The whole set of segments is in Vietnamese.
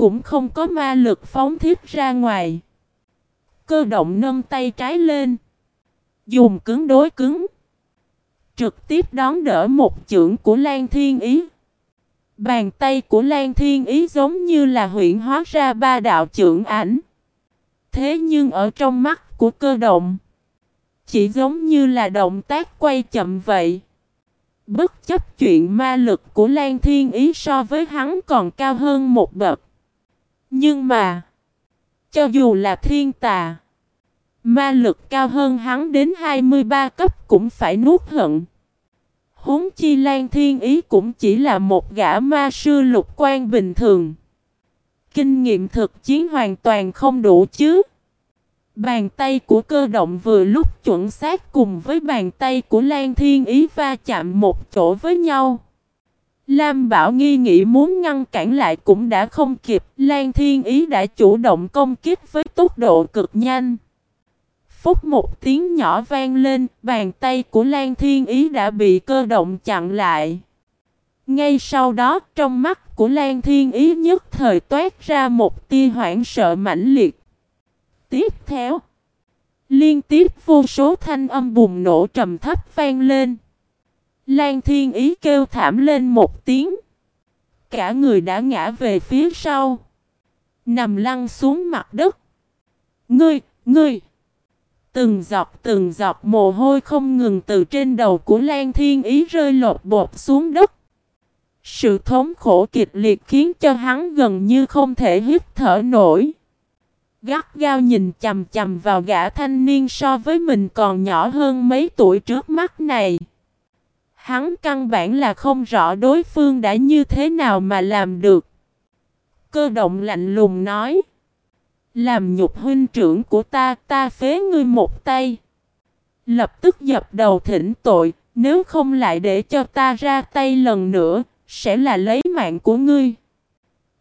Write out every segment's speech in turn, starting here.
cũng không có ma lực phóng thiết ra ngoài. Cơ động nâng tay trái lên. Dùng cứng đối cứng. Trực tiếp đón đỡ một chưởng của Lan Thiên Ý. Bàn tay của Lan Thiên Ý giống như là huyện hóa ra ba đạo chưởng ảnh. Thế nhưng ở trong mắt của cơ động, chỉ giống như là động tác quay chậm vậy. Bất chấp chuyện ma lực của Lan Thiên Ý so với hắn còn cao hơn một bậc. Nhưng mà, cho dù là thiên tà, ma lực cao hơn hắn đến 23 cấp cũng phải nuốt hận. Huống chi Lan Thiên Ý cũng chỉ là một gã ma sư lục quan bình thường. Kinh nghiệm thực chiến hoàn toàn không đủ chứ. Bàn tay của cơ động vừa lúc chuẩn xác cùng với bàn tay của Lan Thiên Ý va chạm một chỗ với nhau. Lam Bảo nghi nghĩ muốn ngăn cản lại cũng đã không kịp, Lan Thiên Ý đã chủ động công kích với tốc độ cực nhanh. Phúc một tiếng nhỏ vang lên, bàn tay của Lan Thiên Ý đã bị cơ động chặn lại. Ngay sau đó, trong mắt của Lan Thiên Ý nhất thời toát ra một tia hoảng sợ mãnh liệt. Tiếp theo, liên tiếp vô số thanh âm bùng nổ trầm thấp vang lên. Lan Thiên Ý kêu thảm lên một tiếng. Cả người đã ngã về phía sau. Nằm lăn xuống mặt đất. Ngươi, ngươi! Từng giọt từng giọt mồ hôi không ngừng từ trên đầu của Lan Thiên Ý rơi lột bột xuống đất. Sự thống khổ kịch liệt khiến cho hắn gần như không thể hít thở nổi. Gắt gao nhìn chầm chầm vào gã thanh niên so với mình còn nhỏ hơn mấy tuổi trước mắt này. Hắn căn bản là không rõ đối phương đã như thế nào mà làm được. Cơ động lạnh lùng nói. Làm nhục huynh trưởng của ta, ta phế ngươi một tay. Lập tức dập đầu thỉnh tội, nếu không lại để cho ta ra tay lần nữa, sẽ là lấy mạng của ngươi.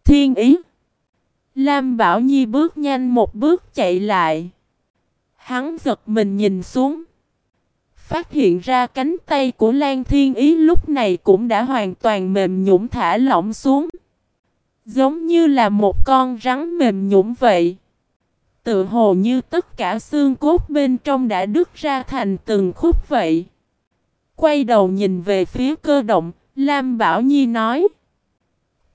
Thiên ý. Lam Bảo Nhi bước nhanh một bước chạy lại. Hắn giật mình nhìn xuống. Phát hiện ra cánh tay của Lan Thiên Ý lúc này cũng đã hoàn toàn mềm nhũn thả lỏng xuống. Giống như là một con rắn mềm nhũn vậy. Tự hồ như tất cả xương cốt bên trong đã đứt ra thành từng khúc vậy. Quay đầu nhìn về phía cơ động, Lam Bảo Nhi nói.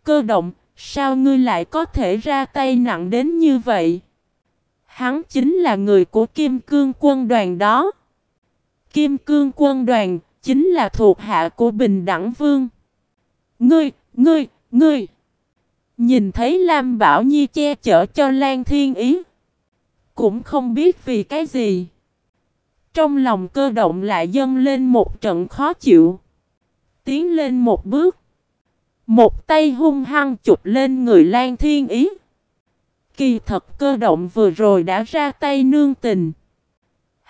Cơ động, sao ngươi lại có thể ra tay nặng đến như vậy? Hắn chính là người của Kim Cương quân đoàn đó. Kim Cương quân đoàn chính là thuộc hạ của Bình Đẳng Vương. Ngươi, ngươi, ngươi. Nhìn thấy Lam Bảo Nhi che chở cho Lan Thiên Ý. Cũng không biết vì cái gì. Trong lòng cơ động lại dâng lên một trận khó chịu. Tiến lên một bước. Một tay hung hăng chụp lên người Lan Thiên Ý. Kỳ thật cơ động vừa rồi đã ra tay nương tình.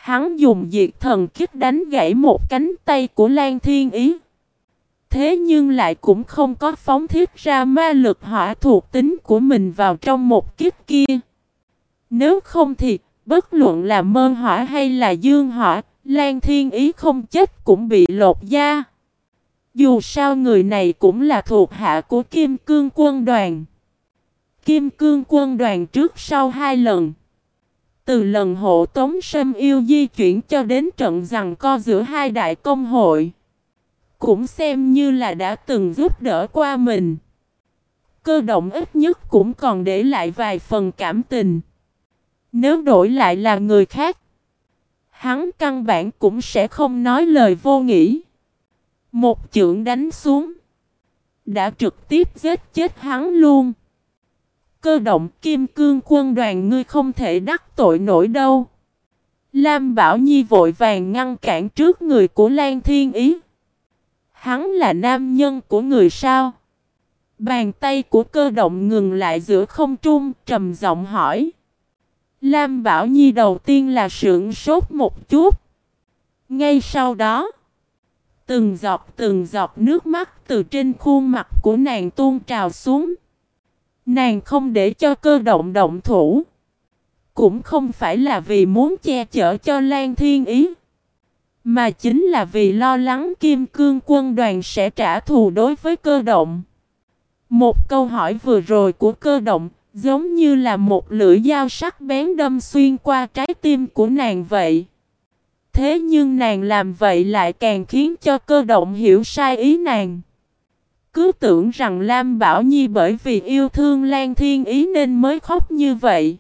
Hắn dùng diệt thần kích đánh gãy một cánh tay của Lan Thiên Ý. Thế nhưng lại cũng không có phóng thiết ra ma lực hỏa thuộc tính của mình vào trong một kiếp kia. Nếu không thì, bất luận là mơ hỏa hay là dương hỏa, Lan Thiên Ý không chết cũng bị lột da. Dù sao người này cũng là thuộc hạ của Kim Cương quân đoàn. Kim Cương quân đoàn trước sau hai lần. Từ lần hộ tống Sâm Yêu di chuyển cho đến trận rằng co giữa hai đại công hội. Cũng xem như là đã từng giúp đỡ qua mình. Cơ động ít nhất cũng còn để lại vài phần cảm tình. Nếu đổi lại là người khác, hắn căn bản cũng sẽ không nói lời vô nghĩa. Một chưởng đánh xuống, đã trực tiếp giết chết hắn luôn. Cơ động kim cương quân đoàn ngươi không thể đắc tội nổi đâu. Lam Bảo Nhi vội vàng ngăn cản trước người của Lan Thiên Ý. Hắn là nam nhân của người sao? Bàn tay của cơ động ngừng lại giữa không trung, trầm giọng hỏi. Lam Bảo Nhi đầu tiên là sưởng sốt một chút. Ngay sau đó, từng giọt từng giọt nước mắt từ trên khuôn mặt của nàng tuôn trào xuống. Nàng không để cho cơ động động thủ. Cũng không phải là vì muốn che chở cho Lan Thiên Ý. Mà chính là vì lo lắng Kim Cương quân đoàn sẽ trả thù đối với cơ động. Một câu hỏi vừa rồi của cơ động, giống như là một lưỡi dao sắc bén đâm xuyên qua trái tim của nàng vậy. Thế nhưng nàng làm vậy lại càng khiến cho cơ động hiểu sai ý nàng. Cứ tưởng rằng Lam Bảo Nhi bởi vì yêu thương Lan Thiên Ý nên mới khóc như vậy.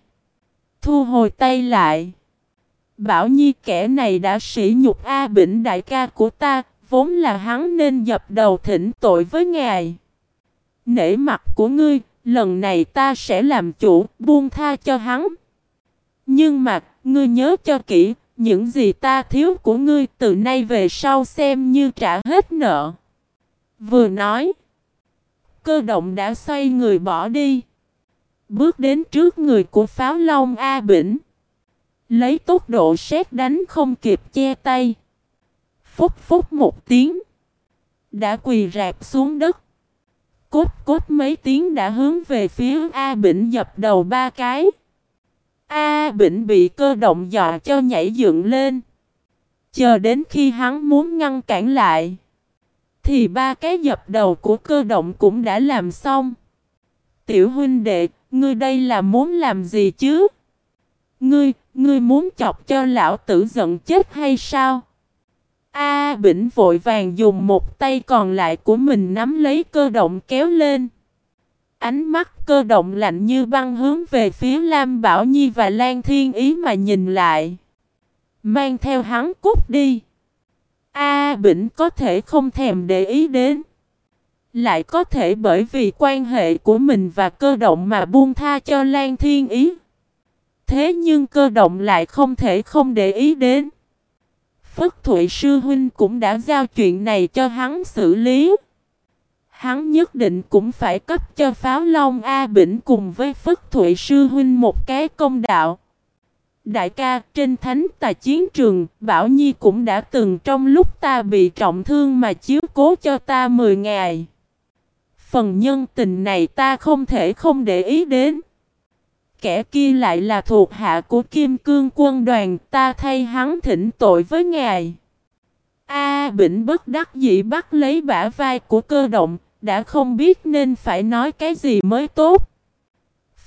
Thu hồi tay lại. Bảo Nhi kẻ này đã sỉ nhục A Bỉnh đại ca của ta, vốn là hắn nên dập đầu thỉnh tội với ngài. Nể mặt của ngươi, lần này ta sẽ làm chủ, buông tha cho hắn. Nhưng mà, ngươi nhớ cho kỹ, những gì ta thiếu của ngươi từ nay về sau xem như trả hết nợ. Vừa nói, cơ động đã xoay người bỏ đi. Bước đến trước người của pháo long A Bỉnh. Lấy tốc độ xét đánh không kịp che tay. Phúc phúc một tiếng. Đã quỳ rạp xuống đất. Cốt cốt mấy tiếng đã hướng về phía A Bỉnh dập đầu ba cái. A Bỉnh bị cơ động dọa cho nhảy dựng lên. Chờ đến khi hắn muốn ngăn cản lại. Thì ba cái dập đầu của cơ động cũng đã làm xong. Tiểu huynh đệ, ngươi đây là muốn làm gì chứ? Ngươi, ngươi muốn chọc cho lão tử giận chết hay sao? A Bỉnh vội vàng dùng một tay còn lại của mình nắm lấy cơ động kéo lên. Ánh mắt cơ động lạnh như băng hướng về phía Lam Bảo Nhi và Lan Thiên Ý mà nhìn lại. Mang theo hắn cút đi. A Bỉnh có thể không thèm để ý đến. Lại có thể bởi vì quan hệ của mình và cơ động mà buông tha cho Lan Thiên Ý. Thế nhưng cơ động lại không thể không để ý đến. Phất Thụy Sư Huynh cũng đã giao chuyện này cho hắn xử lý. Hắn nhất định cũng phải cấp cho Pháo Long A Bỉnh cùng với Phất Thụy Sư Huynh một cái công đạo. Đại ca, trên thánh tài chiến trường, Bảo Nhi cũng đã từng trong lúc ta bị trọng thương mà chiếu cố cho ta 10 ngày. Phần nhân tình này ta không thể không để ý đến. Kẻ kia lại là thuộc hạ của Kim Cương quân đoàn, ta thay hắn thỉnh tội với ngài. A Bỉnh bất đắc dĩ bắt lấy bả vai của cơ động, đã không biết nên phải nói cái gì mới tốt.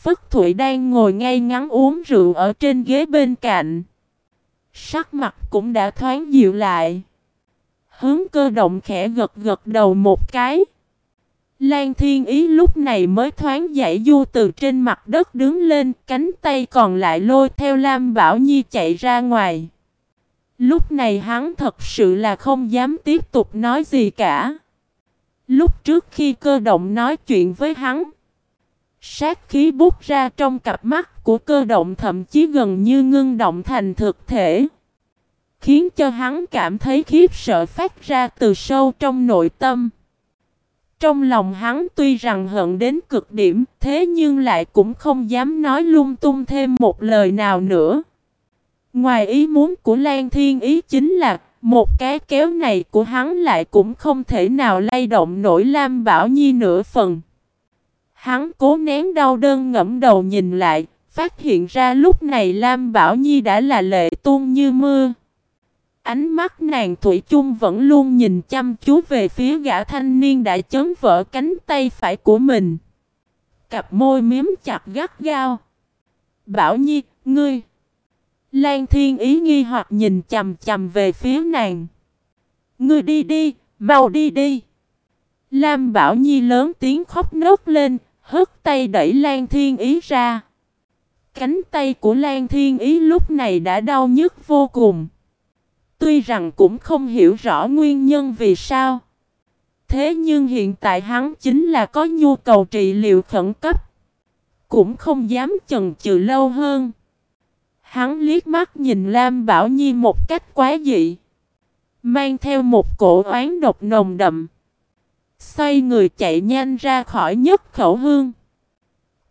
Phất Thụy đang ngồi ngay ngắn uống rượu ở trên ghế bên cạnh. Sắc mặt cũng đã thoáng dịu lại. Hướng cơ động khẽ gật gật đầu một cái. Lan Thiên Ý lúc này mới thoáng dậy du từ trên mặt đất đứng lên, cánh tay còn lại lôi theo Lam Bảo Nhi chạy ra ngoài. Lúc này hắn thật sự là không dám tiếp tục nói gì cả. Lúc trước khi cơ động nói chuyện với hắn, sát khí bút ra trong cặp mắt của cơ động thậm chí gần như ngưng động thành thực thể. Khiến cho hắn cảm thấy khiếp sợ phát ra từ sâu trong nội tâm. Trong lòng hắn tuy rằng hận đến cực điểm, thế nhưng lại cũng không dám nói lung tung thêm một lời nào nữa. Ngoài ý muốn của Lan Thiên Ý chính là, một cái kéo này của hắn lại cũng không thể nào lay động nổi Lam Bảo Nhi nửa phần. Hắn cố nén đau đơn ngẫm đầu nhìn lại, phát hiện ra lúc này Lam Bảo Nhi đã là lệ tuôn như mưa. Ánh mắt nàng Thủy chung vẫn luôn nhìn chăm chú về phía gã thanh niên đã chấn vỡ cánh tay phải của mình. Cặp môi miếm chặt gắt gao. Bảo Nhi, ngươi. Lan Thiên ý nghi hoặc nhìn chầm chầm về phía nàng. Ngươi đi đi, mau đi đi. Lam Bảo Nhi lớn tiếng khóc nốt lên, hất tay đẩy Lan Thiên ý ra. Cánh tay của Lan Thiên ý lúc này đã đau nhức vô cùng. Tuy rằng cũng không hiểu rõ nguyên nhân vì sao. Thế nhưng hiện tại hắn chính là có nhu cầu trị liệu khẩn cấp. Cũng không dám chần chừ lâu hơn. Hắn liếc mắt nhìn Lam Bảo Nhi một cách quá dị. Mang theo một cổ oán độc nồng đậm. Xoay người chạy nhanh ra khỏi nhất khẩu hương.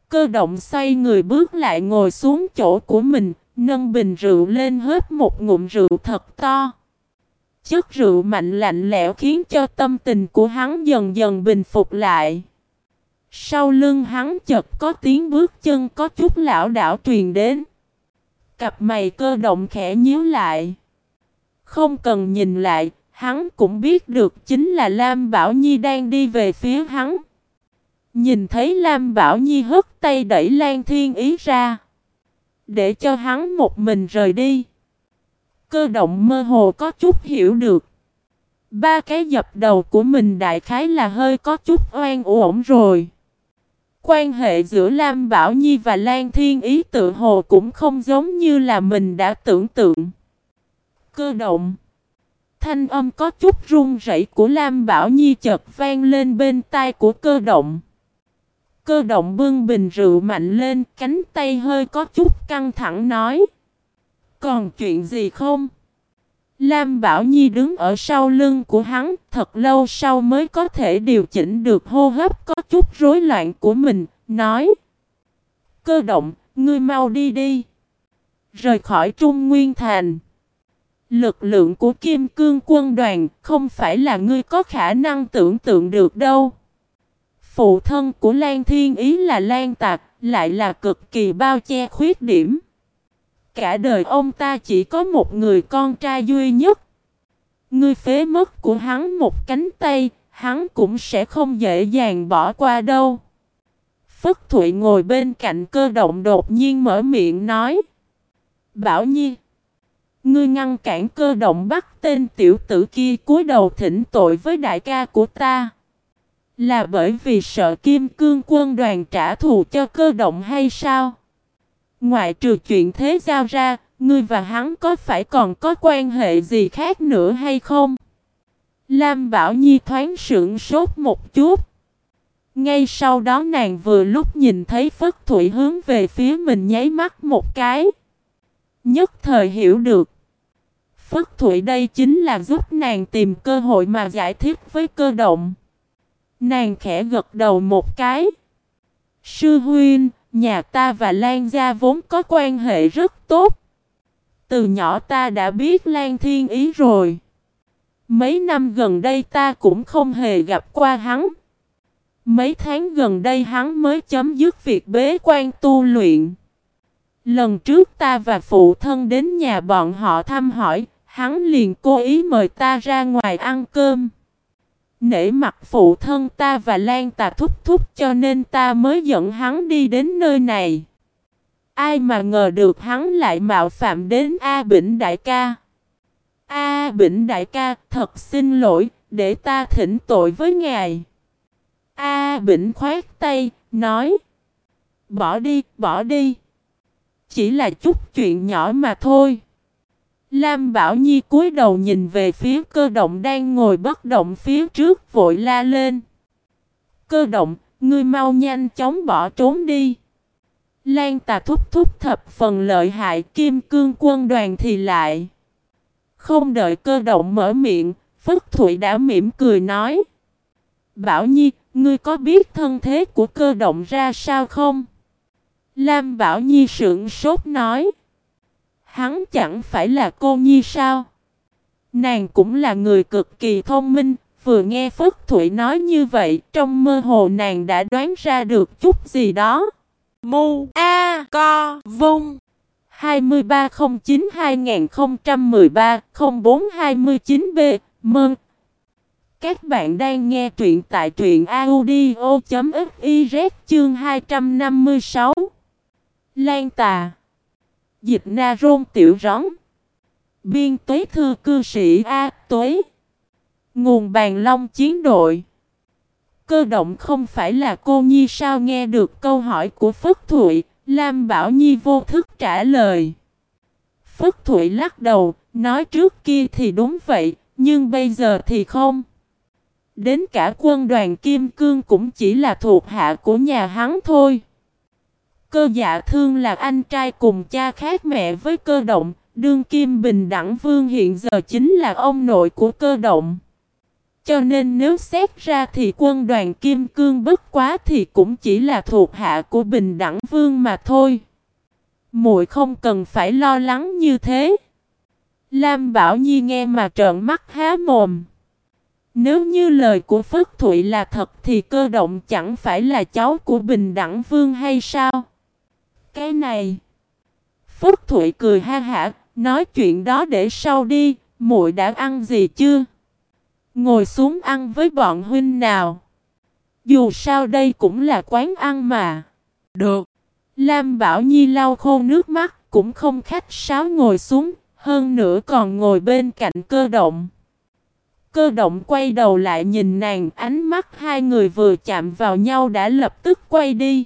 Cơ động xoay người bước lại ngồi xuống chỗ của mình, Nâng bình rượu lên hớp một ngụm rượu thật to. Chất rượu mạnh lạnh lẽo khiến cho tâm tình của hắn dần dần bình phục lại. Sau lưng hắn chợt có tiếng bước chân có chút lão đảo truyền đến. Cặp mày cơ động khẽ nhíu lại. Không cần nhìn lại, hắn cũng biết được chính là Lam Bảo Nhi đang đi về phía hắn. Nhìn thấy Lam Bảo Nhi hất tay đẩy Lan Thiên Ý ra. Để cho hắn một mình rời đi. Cơ động mơ hồ có chút hiểu được. Ba cái dập đầu của mình đại khái là hơi có chút oan uổng rồi. Quan hệ giữa Lam Bảo Nhi và Lan Thiên Ý tự hồ cũng không giống như là mình đã tưởng tượng. Cơ động Thanh âm có chút run rẩy của Lam Bảo Nhi chợt vang lên bên tai của cơ động. Cơ động bưng bình rượu mạnh lên, cánh tay hơi có chút căng thẳng nói. Còn chuyện gì không? Lam Bảo Nhi đứng ở sau lưng của hắn, thật lâu sau mới có thể điều chỉnh được hô hấp có chút rối loạn của mình, nói. Cơ động, ngươi mau đi đi. Rời khỏi Trung Nguyên Thành. Lực lượng của Kim Cương quân đoàn không phải là ngươi có khả năng tưởng tượng được đâu. Phụ thân của Lan Thiên Ý là Lan Tạc, lại là cực kỳ bao che khuyết điểm. Cả đời ông ta chỉ có một người con trai duy nhất. Ngươi phế mất của hắn một cánh tay, hắn cũng sẽ không dễ dàng bỏ qua đâu. Phất Thụy ngồi bên cạnh cơ động đột nhiên mở miệng nói. Bảo Nhi, ngươi ngăn cản cơ động bắt tên tiểu tử kia cúi đầu thỉnh tội với đại ca của ta. Là bởi vì sợ kim cương quân đoàn trả thù cho cơ động hay sao? Ngoại trừ chuyện thế giao ra, ngươi và hắn có phải còn có quan hệ gì khác nữa hay không? Lam Bảo Nhi thoáng sững sốt một chút. Ngay sau đó nàng vừa lúc nhìn thấy Phất Thụy hướng về phía mình nháy mắt một cái. Nhất thời hiểu được. Phất Thụy đây chính là giúp nàng tìm cơ hội mà giải thích với cơ động. Nàng khẽ gật đầu một cái. Sư huynh, nhà ta và Lan gia vốn có quan hệ rất tốt. Từ nhỏ ta đã biết Lan Thiên Ý rồi. Mấy năm gần đây ta cũng không hề gặp qua hắn. Mấy tháng gần đây hắn mới chấm dứt việc bế quan tu luyện. Lần trước ta và phụ thân đến nhà bọn họ thăm hỏi, hắn liền cố ý mời ta ra ngoài ăn cơm. Nể mặt phụ thân ta và Lan tà thúc thúc cho nên ta mới dẫn hắn đi đến nơi này. Ai mà ngờ được hắn lại mạo phạm đến A Bỉnh Đại ca. A Bỉnh Đại ca thật xin lỗi để ta thỉnh tội với ngài. A Bỉnh khoát tay, nói. Bỏ đi, bỏ đi. Chỉ là chút chuyện nhỏ mà thôi. Lam Bảo Nhi cúi đầu nhìn về phía cơ động đang ngồi bất động phía trước vội la lên. Cơ động, ngươi mau nhanh chóng bỏ trốn đi. Lan tà thúc thúc thập phần lợi hại kim cương quân đoàn thì lại. Không đợi cơ động mở miệng, Phất Thụy đã mỉm cười nói. Bảo Nhi, ngươi có biết thân thế của cơ động ra sao không? Lam Bảo Nhi sững sốt nói. Hắn chẳng phải là cô Nhi sao? Nàng cũng là người cực kỳ thông minh, vừa nghe Phất Thụy nói như vậy, trong mơ hồ nàng đã đoán ra được chút gì đó. Mu A Co Vung. 2309-2013-0429B Mơn Các bạn đang nghe truyện tại truyện audio.fiz chương 256 Lan Tà. Dịch na rôn tiểu rón. Biên tuế thư cư sĩ A tuế. Nguồn bàn long chiến đội. Cơ động không phải là cô Nhi sao nghe được câu hỏi của Phất Thụy, Lam Bảo Nhi vô thức trả lời. Phất Thụy lắc đầu, nói trước kia thì đúng vậy, nhưng bây giờ thì không. Đến cả quân đoàn Kim Cương cũng chỉ là thuộc hạ của nhà hắn thôi. Cơ dạ thương là anh trai cùng cha khác mẹ với cơ động, đương kim bình đẳng vương hiện giờ chính là ông nội của cơ động. Cho nên nếu xét ra thì quân đoàn kim cương bất quá thì cũng chỉ là thuộc hạ của bình đẳng vương mà thôi. muội không cần phải lo lắng như thế. Lam Bảo Nhi nghe mà trợn mắt há mồm. Nếu như lời của Phất Thụy là thật thì cơ động chẳng phải là cháu của Bình Đẳng Vương hay sao? Cái này. Phúc Thụy cười ha hả, nói chuyện đó để sau đi, muội đã ăn gì chưa? Ngồi xuống ăn với bọn huynh nào. Dù sao đây cũng là quán ăn mà. Được. Lam Bảo Nhi lau khô nước mắt, cũng không khách sáo ngồi xuống, hơn nữa còn ngồi bên cạnh cơ động. Cơ động quay đầu lại nhìn nàng, ánh mắt hai người vừa chạm vào nhau đã lập tức quay đi.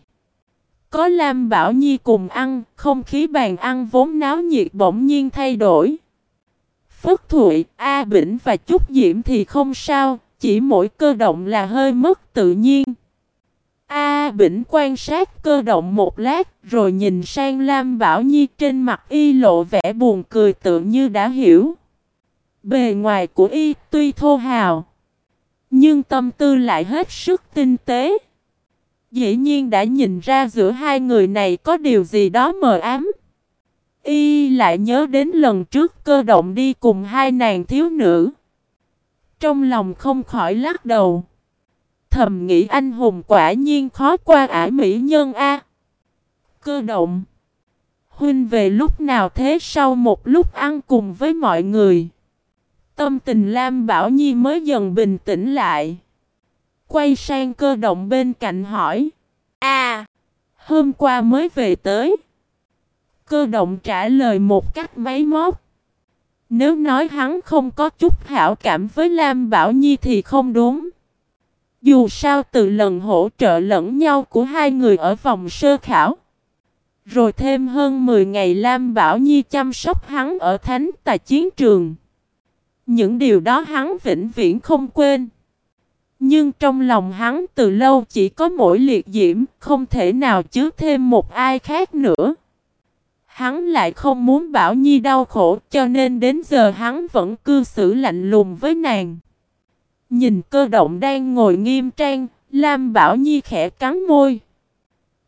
Có Lam Bảo Nhi cùng ăn, không khí bàn ăn vốn náo nhiệt bỗng nhiên thay đổi. Phất Thụy, A Bỉnh và Trúc Diễm thì không sao, chỉ mỗi cơ động là hơi mất tự nhiên. A Bỉnh quan sát cơ động một lát rồi nhìn sang Lam Bảo Nhi trên mặt y lộ vẻ buồn cười tự như đã hiểu. Bề ngoài của y tuy thô hào, nhưng tâm tư lại hết sức tinh tế. Dĩ nhiên đã nhìn ra giữa hai người này có điều gì đó mờ ám. Y lại nhớ đến lần trước cơ động đi cùng hai nàng thiếu nữ. Trong lòng không khỏi lắc đầu. Thầm nghĩ anh hùng quả nhiên khó qua ải mỹ nhân A. Cơ động. Huynh về lúc nào thế sau một lúc ăn cùng với mọi người. Tâm tình Lam Bảo Nhi mới dần bình tĩnh lại. Quay sang cơ động bên cạnh hỏi. À, hôm qua mới về tới. Cơ động trả lời một cách máy móc. Nếu nói hắn không có chút hảo cảm với Lam Bảo Nhi thì không đúng. Dù sao từ lần hỗ trợ lẫn nhau của hai người ở vòng sơ khảo. Rồi thêm hơn 10 ngày Lam Bảo Nhi chăm sóc hắn ở thánh tài chiến trường. Những điều đó hắn vĩnh viễn không quên. Nhưng trong lòng hắn từ lâu chỉ có mỗi liệt diễm, không thể nào chứa thêm một ai khác nữa. Hắn lại không muốn Bảo Nhi đau khổ cho nên đến giờ hắn vẫn cư xử lạnh lùng với nàng. Nhìn cơ động đang ngồi nghiêm trang, Lam Bảo Nhi khẽ cắn môi.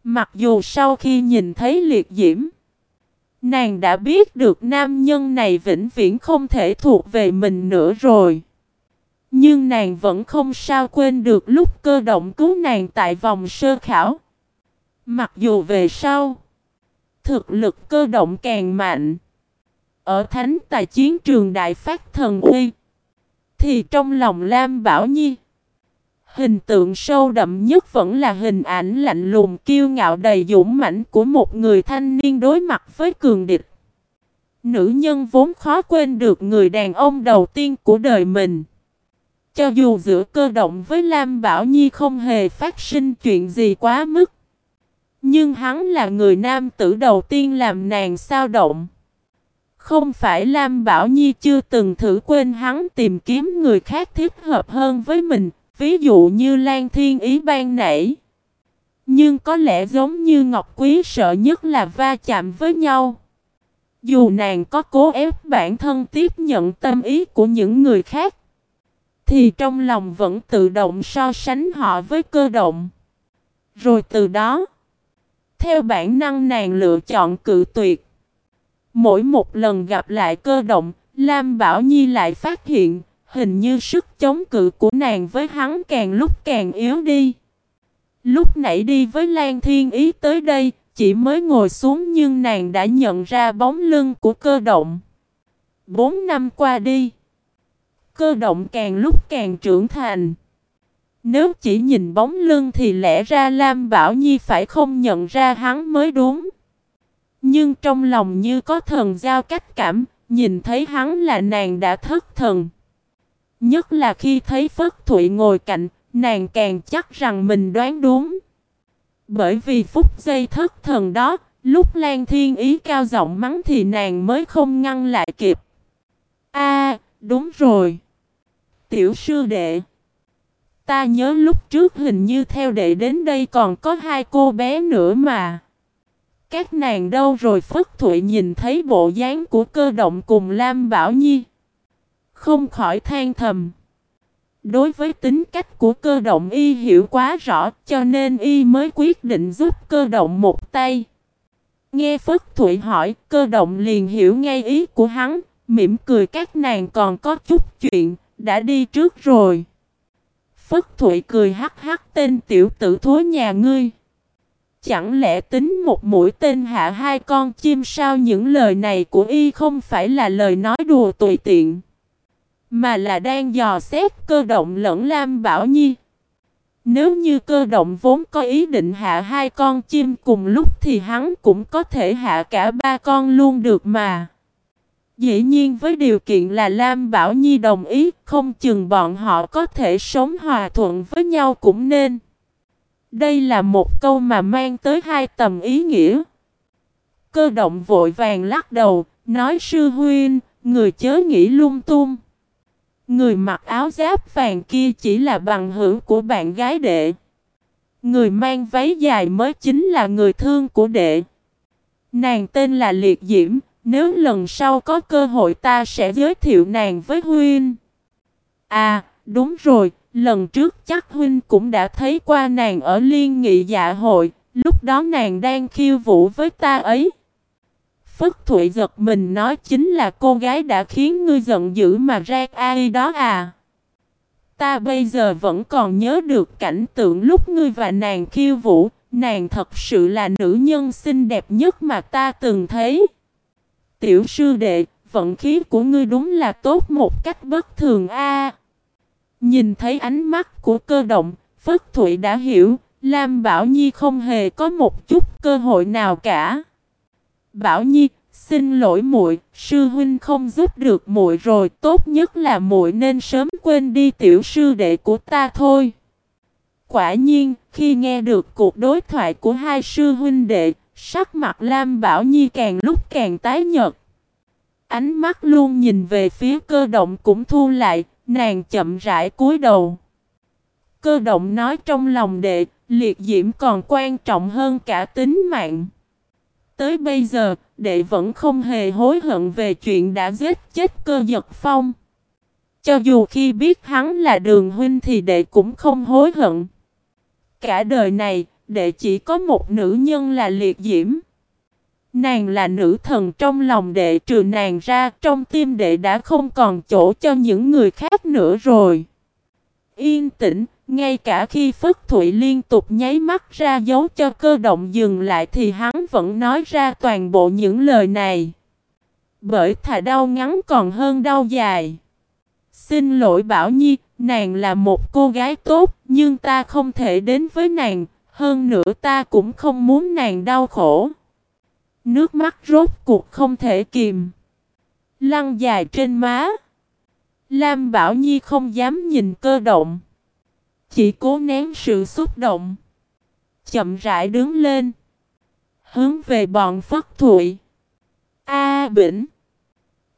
Mặc dù sau khi nhìn thấy liệt diễm, nàng đã biết được nam nhân này vĩnh viễn không thể thuộc về mình nữa rồi. Nhưng nàng vẫn không sao quên được lúc cơ động cứu nàng tại vòng sơ khảo. Mặc dù về sau, thực lực cơ động càng mạnh. Ở thánh tài chiến trường đại phát thần uy, thì trong lòng Lam Bảo Nhi, hình tượng sâu đậm nhất vẫn là hình ảnh lạnh lùng kiêu ngạo đầy dũng mãnh của một người thanh niên đối mặt với cường địch. Nữ nhân vốn khó quên được người đàn ông đầu tiên của đời mình. Cho dù giữa cơ động với Lam Bảo Nhi không hề phát sinh chuyện gì quá mức. Nhưng hắn là người nam tử đầu tiên làm nàng sao động. Không phải Lam Bảo Nhi chưa từng thử quên hắn tìm kiếm người khác thích hợp hơn với mình, ví dụ như Lan Thiên Ý ban nãy. Nhưng có lẽ giống như Ngọc Quý sợ nhất là va chạm với nhau. Dù nàng có cố ép bản thân tiếp nhận tâm ý của những người khác, thì trong lòng vẫn tự động so sánh họ với cơ động. Rồi từ đó, theo bản năng nàng lựa chọn cự tuyệt. Mỗi một lần gặp lại cơ động, Lam Bảo Nhi lại phát hiện, hình như sức chống cự của nàng với hắn càng lúc càng yếu đi. Lúc nãy đi với Lan Thiên Ý tới đây, chỉ mới ngồi xuống nhưng nàng đã nhận ra bóng lưng của cơ động. Bốn năm qua đi, cơ động càng lúc càng trưởng thành. Nếu chỉ nhìn bóng lưng thì lẽ ra Lam Bảo Nhi phải không nhận ra hắn mới đúng. Nhưng trong lòng như có thần giao cách cảm, nhìn thấy hắn là nàng đã thất thần. Nhất là khi thấy Phất Thụy ngồi cạnh, nàng càng chắc rằng mình đoán đúng. Bởi vì phút giây thất thần đó, lúc Lan Thiên Ý cao giọng mắng thì nàng mới không ngăn lại kịp. A, đúng rồi. Tiểu sư đệ. Ta nhớ lúc trước hình như theo đệ đến đây còn có hai cô bé nữa mà. Các nàng đâu rồi Phất Thụy nhìn thấy bộ dáng của cơ động cùng Lam Bảo Nhi. Không khỏi than thầm. Đối với tính cách của cơ động y hiểu quá rõ cho nên y mới quyết định giúp cơ động một tay. Nghe Phất Thụy hỏi cơ động liền hiểu ngay ý của hắn, mỉm cười các nàng còn có chút chuyện, đã đi trước rồi. Phất Thụy cười hắc hắc tên tiểu tử thối nhà ngươi. Chẳng lẽ tính một mũi tên hạ hai con chim sao những lời này của y không phải là lời nói đùa tùy tiện. Mà là đang dò xét cơ động lẫn Lam Bảo Nhi. Nếu như cơ động vốn có ý định hạ hai con chim cùng lúc thì hắn cũng có thể hạ cả ba con luôn được mà. Dĩ nhiên với điều kiện là Lam Bảo Nhi đồng ý, không chừng bọn họ có thể sống hòa thuận với nhau cũng nên. Đây là một câu mà mang tới hai tầm ý nghĩa. Cơ động vội vàng lắc đầu, nói sư huynh, người chớ nghĩ lung tung. Người mặc áo giáp vàng kia chỉ là bằng hữu của bạn gái đệ. Người mang váy dài mới chính là người thương của đệ. Nàng tên là Liệt Diễm, nếu lần sau có cơ hội ta sẽ giới thiệu nàng với Huynh. À, đúng rồi, lần trước chắc Huynh cũng đã thấy qua nàng ở liên nghị dạ hội, lúc đó nàng đang khiêu vũ với ta ấy. Phất Thụy giật mình nói chính là cô gái đã khiến ngươi giận dữ mà ra ai đó à. Ta bây giờ vẫn còn nhớ được cảnh tượng lúc ngươi và nàng khiêu vũ, nàng thật sự là nữ nhân xinh đẹp nhất mà ta từng thấy. Tiểu sư đệ, vận khí của ngươi đúng là tốt một cách bất thường a. Nhìn thấy ánh mắt của cơ động, Phất Thụy đã hiểu, Lam Bảo Nhi không hề có một chút cơ hội nào cả. Bảo Nhi, xin lỗi muội, sư huynh không giúp được muội rồi, tốt nhất là muội nên sớm quên đi tiểu sư đệ của ta thôi. Quả nhiên, khi nghe được cuộc đối thoại của hai sư huynh đệ, sắc mặt Lam Bảo Nhi càng lúc càng tái nhợt. Ánh mắt luôn nhìn về phía cơ động cũng thu lại, nàng chậm rãi cúi đầu. Cơ động nói trong lòng đệ, liệt diễm còn quan trọng hơn cả tính mạng. Tới bây giờ, đệ vẫn không hề hối hận về chuyện đã giết chết cơ giật phong. Cho dù khi biết hắn là đường huynh thì đệ cũng không hối hận. Cả đời này, đệ chỉ có một nữ nhân là liệt diễm. Nàng là nữ thần trong lòng đệ trừ nàng ra, trong tim đệ đã không còn chỗ cho những người khác nữa rồi. Yên tĩnh, ngay cả khi Phất Thụy liên tục nháy mắt ra dấu cho cơ động dừng lại thì hắn vẫn nói ra toàn bộ những lời này. Bởi thà đau ngắn còn hơn đau dài. Xin lỗi Bảo Nhi, nàng là một cô gái tốt, nhưng ta không thể đến với nàng, hơn nữa ta cũng không muốn nàng đau khổ. Nước mắt rốt cuộc không thể kìm. Lăn dài trên má. Lam Bảo Nhi không dám nhìn cơ động. Chỉ cố nén sự xúc động. Chậm rãi đứng lên. Hướng về bọn Phất Thụy. A Bỉnh.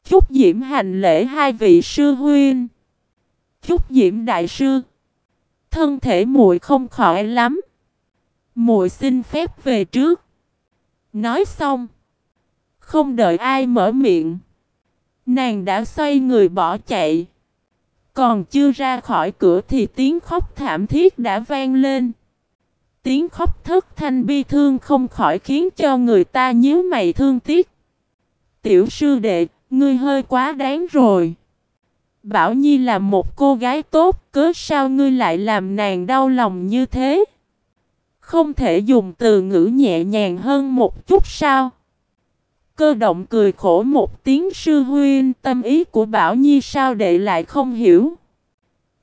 Chúc Diễm hành lễ hai vị sư huynh. Chúc Diễm đại sư. Thân thể muội không khỏi lắm. Muội xin phép về trước. Nói xong. Không đợi ai mở miệng. Nàng đã xoay người bỏ chạy. Còn chưa ra khỏi cửa thì tiếng khóc thảm thiết đã vang lên. Tiếng khóc thất thanh bi thương không khỏi khiến cho người ta nhíu mày thương tiếc. Tiểu sư đệ, ngươi hơi quá đáng rồi. Bảo Nhi là một cô gái tốt, cớ sao ngươi lại làm nàng đau lòng như thế? Không thể dùng từ ngữ nhẹ nhàng hơn một chút sao? Cơ động cười khổ một tiếng sư huyên tâm ý của Bảo Nhi sao đệ lại không hiểu.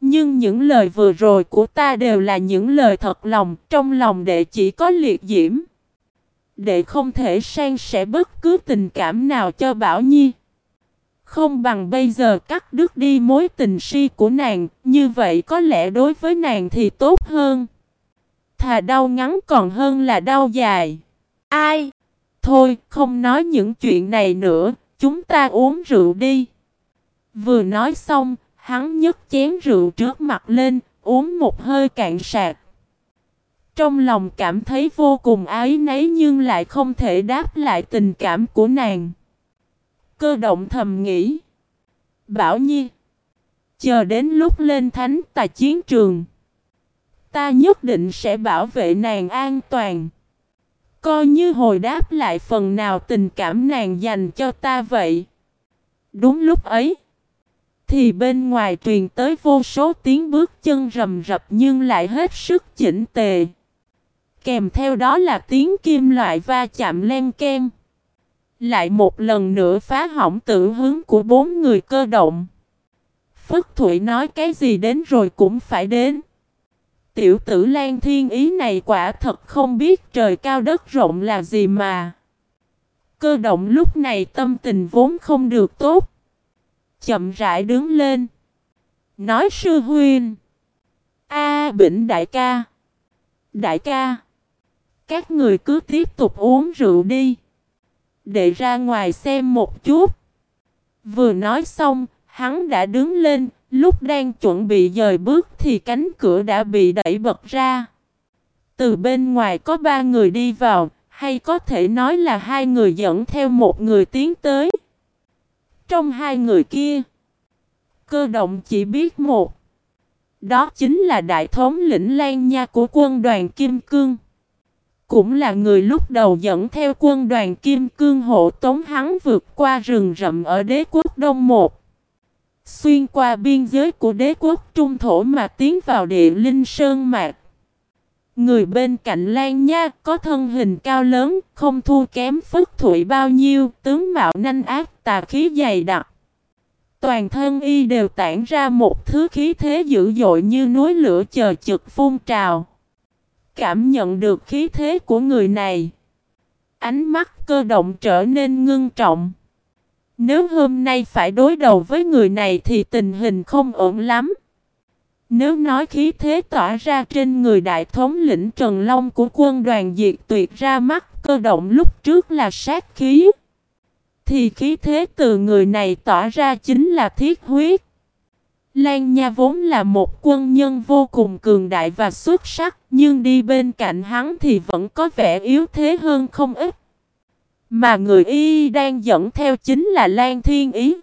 Nhưng những lời vừa rồi của ta đều là những lời thật lòng, trong lòng đệ chỉ có liệt diễm. Đệ không thể san sẻ bất cứ tình cảm nào cho Bảo Nhi. Không bằng bây giờ cắt đứt đi mối tình si của nàng, như vậy có lẽ đối với nàng thì tốt hơn. Thà đau ngắn còn hơn là đau dài. Ai? Thôi, không nói những chuyện này nữa, chúng ta uống rượu đi. Vừa nói xong, hắn nhấc chén rượu trước mặt lên, uống một hơi cạn sạc. Trong lòng cảm thấy vô cùng ái nấy nhưng lại không thể đáp lại tình cảm của nàng. Cơ động thầm nghĩ. Bảo Nhi. Chờ đến lúc lên thánh tại chiến trường. Ta nhất định sẽ bảo vệ nàng an toàn. Coi như hồi đáp lại phần nào tình cảm nàng dành cho ta vậy. Đúng lúc ấy. Thì bên ngoài truyền tới vô số tiếng bước chân rầm rập nhưng lại hết sức chỉnh tề. Kèm theo đó là tiếng kim loại va chạm len ken. Lại một lần nữa phá hỏng tự hướng của bốn người cơ động. Phất Thụy nói cái gì đến rồi cũng phải đến. Tiểu tử Lan Thiên Ý này quả thật không biết trời cao đất rộng là gì mà. Cơ động lúc này tâm tình vốn không được tốt. Chậm rãi đứng lên. Nói sư huynh. A Bỉnh đại ca. Đại ca. Các người cứ tiếp tục uống rượu đi. Để ra ngoài xem một chút. Vừa nói xong, hắn đã đứng lên, lúc đang chuẩn bị dời bước thì cánh cửa đã bị đẩy bật ra. Từ bên ngoài có ba người đi vào, hay có thể nói là hai người dẫn theo một người tiến tới. Trong hai người kia, cơ động chỉ biết một. Đó chính là đại thống lĩnh Lan Nha của quân đoàn Kim Cương. Cũng là người lúc đầu dẫn theo quân đoàn Kim Cương hộ tống hắn vượt qua rừng rậm ở đế quốc Đông Một. Xuyên qua biên giới của đế quốc Trung Thổ mà tiến vào địa linh sơn mạc. Người bên cạnh Lan Nha có thân hình cao lớn, không thua kém Phất Thụy bao nhiêu, tướng mạo nanh ác, tà khí dày đặc. Toàn thân y đều tản ra một thứ khí thế dữ dội như núi lửa chờ trực phun trào. Cảm nhận được khí thế của người này. Ánh mắt cơ động trở nên ngưng trọng. Nếu hôm nay phải đối đầu với người này thì tình hình không ổn lắm. Nếu nói khí thế tỏa ra trên người đại thống lĩnh Trần Long của quân đoàn diệt tuyệt ra mắt cơ động lúc trước là sát khí. Thì khí thế từ người này tỏa ra chính là thiết huyết. Lan Nha vốn là một quân nhân vô cùng cường đại và xuất sắc, nhưng đi bên cạnh hắn thì vẫn có vẻ yếu thế hơn không ít. Mà người y đang dẫn theo chính là Lan Thiên Ý.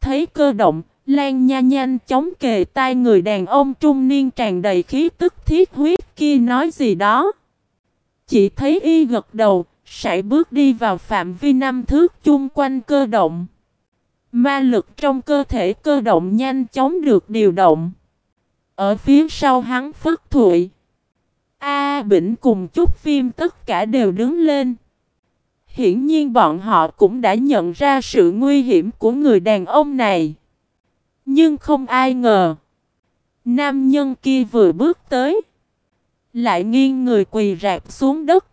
Thấy cơ động, Lan Nha nhanh chóng kề tai người đàn ông trung niên tràn đầy khí tức thiết huyết kia nói gì đó. Chỉ thấy y gật đầu, sải bước đi vào phạm vi năm thước chung quanh cơ động. Ma lực trong cơ thể cơ động nhanh chóng được điều động. Ở phía sau hắn phất thụy. A Bỉnh cùng chút phim tất cả đều đứng lên. Hiển nhiên bọn họ cũng đã nhận ra sự nguy hiểm của người đàn ông này. Nhưng không ai ngờ. Nam nhân kia vừa bước tới. Lại nghiêng người quỳ rạp xuống đất.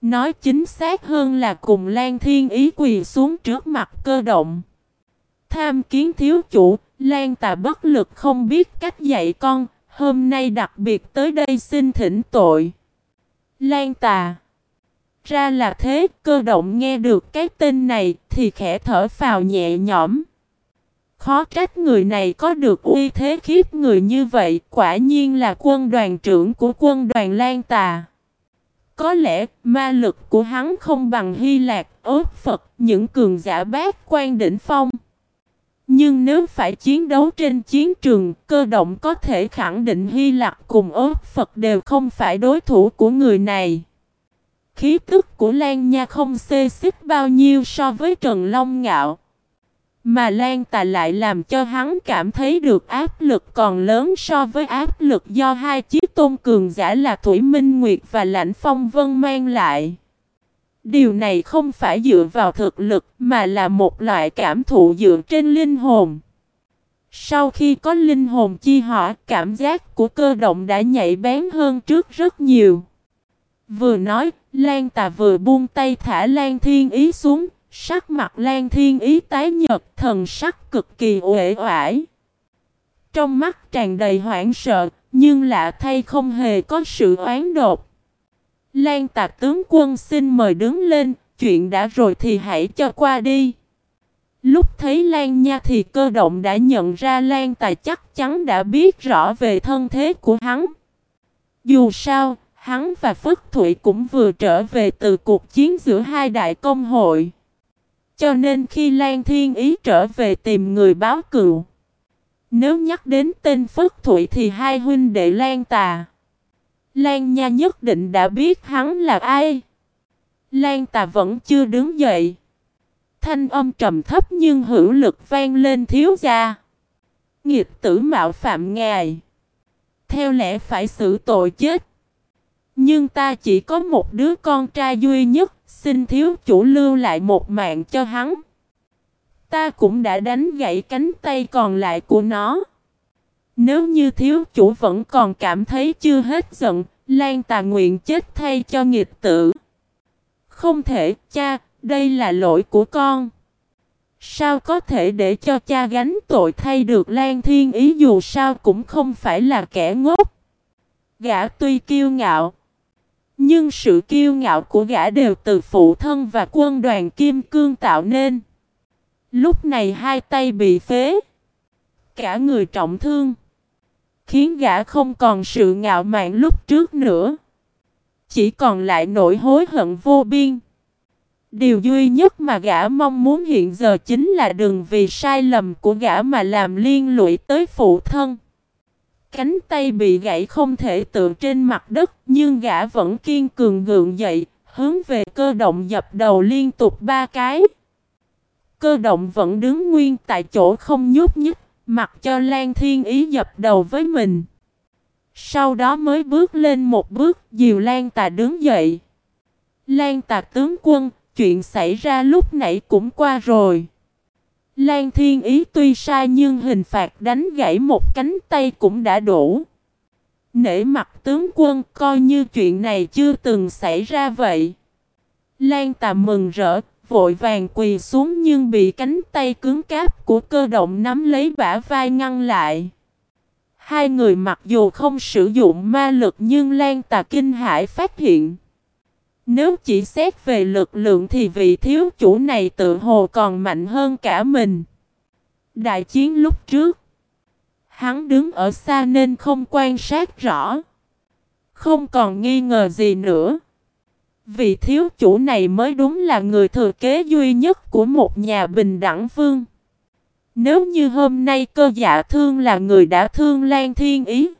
Nói chính xác hơn là cùng Lan Thiên Ý quỳ xuống trước mặt cơ động. Tham kiến thiếu chủ, Lan tà bất lực không biết cách dạy con, hôm nay đặc biệt tới đây xin thỉnh tội. Lan tà ra là thế, cơ động nghe được cái tên này thì khẽ thở phào nhẹ nhõm. Khó trách người này có được uy thế khiếp người như vậy, quả nhiên là quân đoàn trưởng của quân đoàn Lan Tà. Có lẽ ma lực của hắn không bằng Hy Lạc, ớt Phật, những cường giả bát quan đỉnh phong. Nhưng nếu phải chiến đấu trên chiến trường, cơ động có thể khẳng định Hy Lạc cùng ớt Phật đều không phải đối thủ của người này. Khí tức của Lan Nha không xê xích bao nhiêu so với Trần Long Ngạo. Mà Lan Tà lại làm cho hắn cảm thấy được áp lực còn lớn so với áp lực do hai chiếc tôn cường giả là Thủy Minh Nguyệt và Lãnh Phong Vân mang lại. Điều này không phải dựa vào thực lực mà là một loại cảm thụ dựa trên linh hồn. Sau khi có linh hồn chi họ cảm giác của cơ động đã nhạy bén hơn trước rất nhiều. Vừa nói, Lan Tà vừa buông tay thả Lan Thiên Ý xuống, sắc mặt Lan Thiên Ý tái nhật, thần sắc cực kỳ uể oải. Trong mắt tràn đầy hoảng sợ, nhưng lạ thay không hề có sự oán đột. Lan Tà tướng quân xin mời đứng lên, chuyện đã rồi thì hãy cho qua đi. Lúc thấy Lan Nha thì cơ động đã nhận ra Lan Tà chắc chắn đã biết rõ về thân thế của hắn. Dù sao, hắn và Phất Thụy cũng vừa trở về từ cuộc chiến giữa hai đại công hội. Cho nên khi Lan Thiên Ý trở về tìm người báo cựu, nếu nhắc đến tên Phất Thụy thì hai huynh đệ Lan Tà. Lan Nha nhất định đã biết hắn là ai. Lan Tà vẫn chưa đứng dậy. Thanh âm trầm thấp nhưng hữu lực vang lên thiếu gia. Nghiệt tử mạo phạm ngài. Theo lẽ phải xử tội chết. Nhưng ta chỉ có một đứa con trai duy nhất, xin thiếu chủ lưu lại một mạng cho hắn. Ta cũng đã đánh gãy cánh tay còn lại của nó. Nếu như thiếu chủ vẫn còn cảm thấy chưa hết giận, Lan tà nguyện chết thay cho nghịch tử. Không thể, cha, đây là lỗi của con. Sao có thể để cho cha gánh tội thay được Lan Thiên Ý dù sao cũng không phải là kẻ ngốc. Gã tuy kiêu ngạo, nhưng sự kiêu ngạo của gã đều từ phụ thân và quân đoàn Kim Cương tạo nên. Lúc này hai tay bị phế, cả người trọng thương, khiến gã không còn sự ngạo mạn lúc trước nữa. Chỉ còn lại nỗi hối hận vô biên. Điều duy nhất mà gã mong muốn hiện giờ chính là đừng vì sai lầm của gã mà làm liên lụy tới phụ thân. Cánh tay bị gãy không thể tựa trên mặt đất nhưng gã vẫn kiên cường gượng dậy, hướng về cơ động dập đầu liên tục ba cái. Cơ động vẫn đứng nguyên tại chỗ không nhúc nhích, mặc cho Lan Thiên Ý dập đầu với mình. Sau đó mới bước lên một bước, Diều Lan Tà đứng dậy. Lan Tà tướng quân, chuyện xảy ra lúc nãy cũng qua rồi. Lan Thiên Ý tuy sai nhưng hình phạt đánh gãy một cánh tay cũng đã đủ. Nể mặt tướng quân coi như chuyện này chưa từng xảy ra vậy. Lan Tà mừng rỡ, vội vàng quỳ xuống nhưng bị cánh tay cứng cáp của cơ động nắm lấy bả vai ngăn lại. Hai người mặc dù không sử dụng ma lực nhưng Lan Tà kinh hải phát hiện. Nếu chỉ xét về lực lượng thì vị thiếu chủ này tự hồ còn mạnh hơn cả mình. Đại chiến lúc trước, hắn đứng ở xa nên không quan sát rõ. Không còn nghi ngờ gì nữa. Vị thiếu chủ này mới đúng là người thừa kế duy nhất của một nhà bình đẳng vương. Nếu như hôm nay cơ dạ thương là người đã thương Lan Thiên Ý.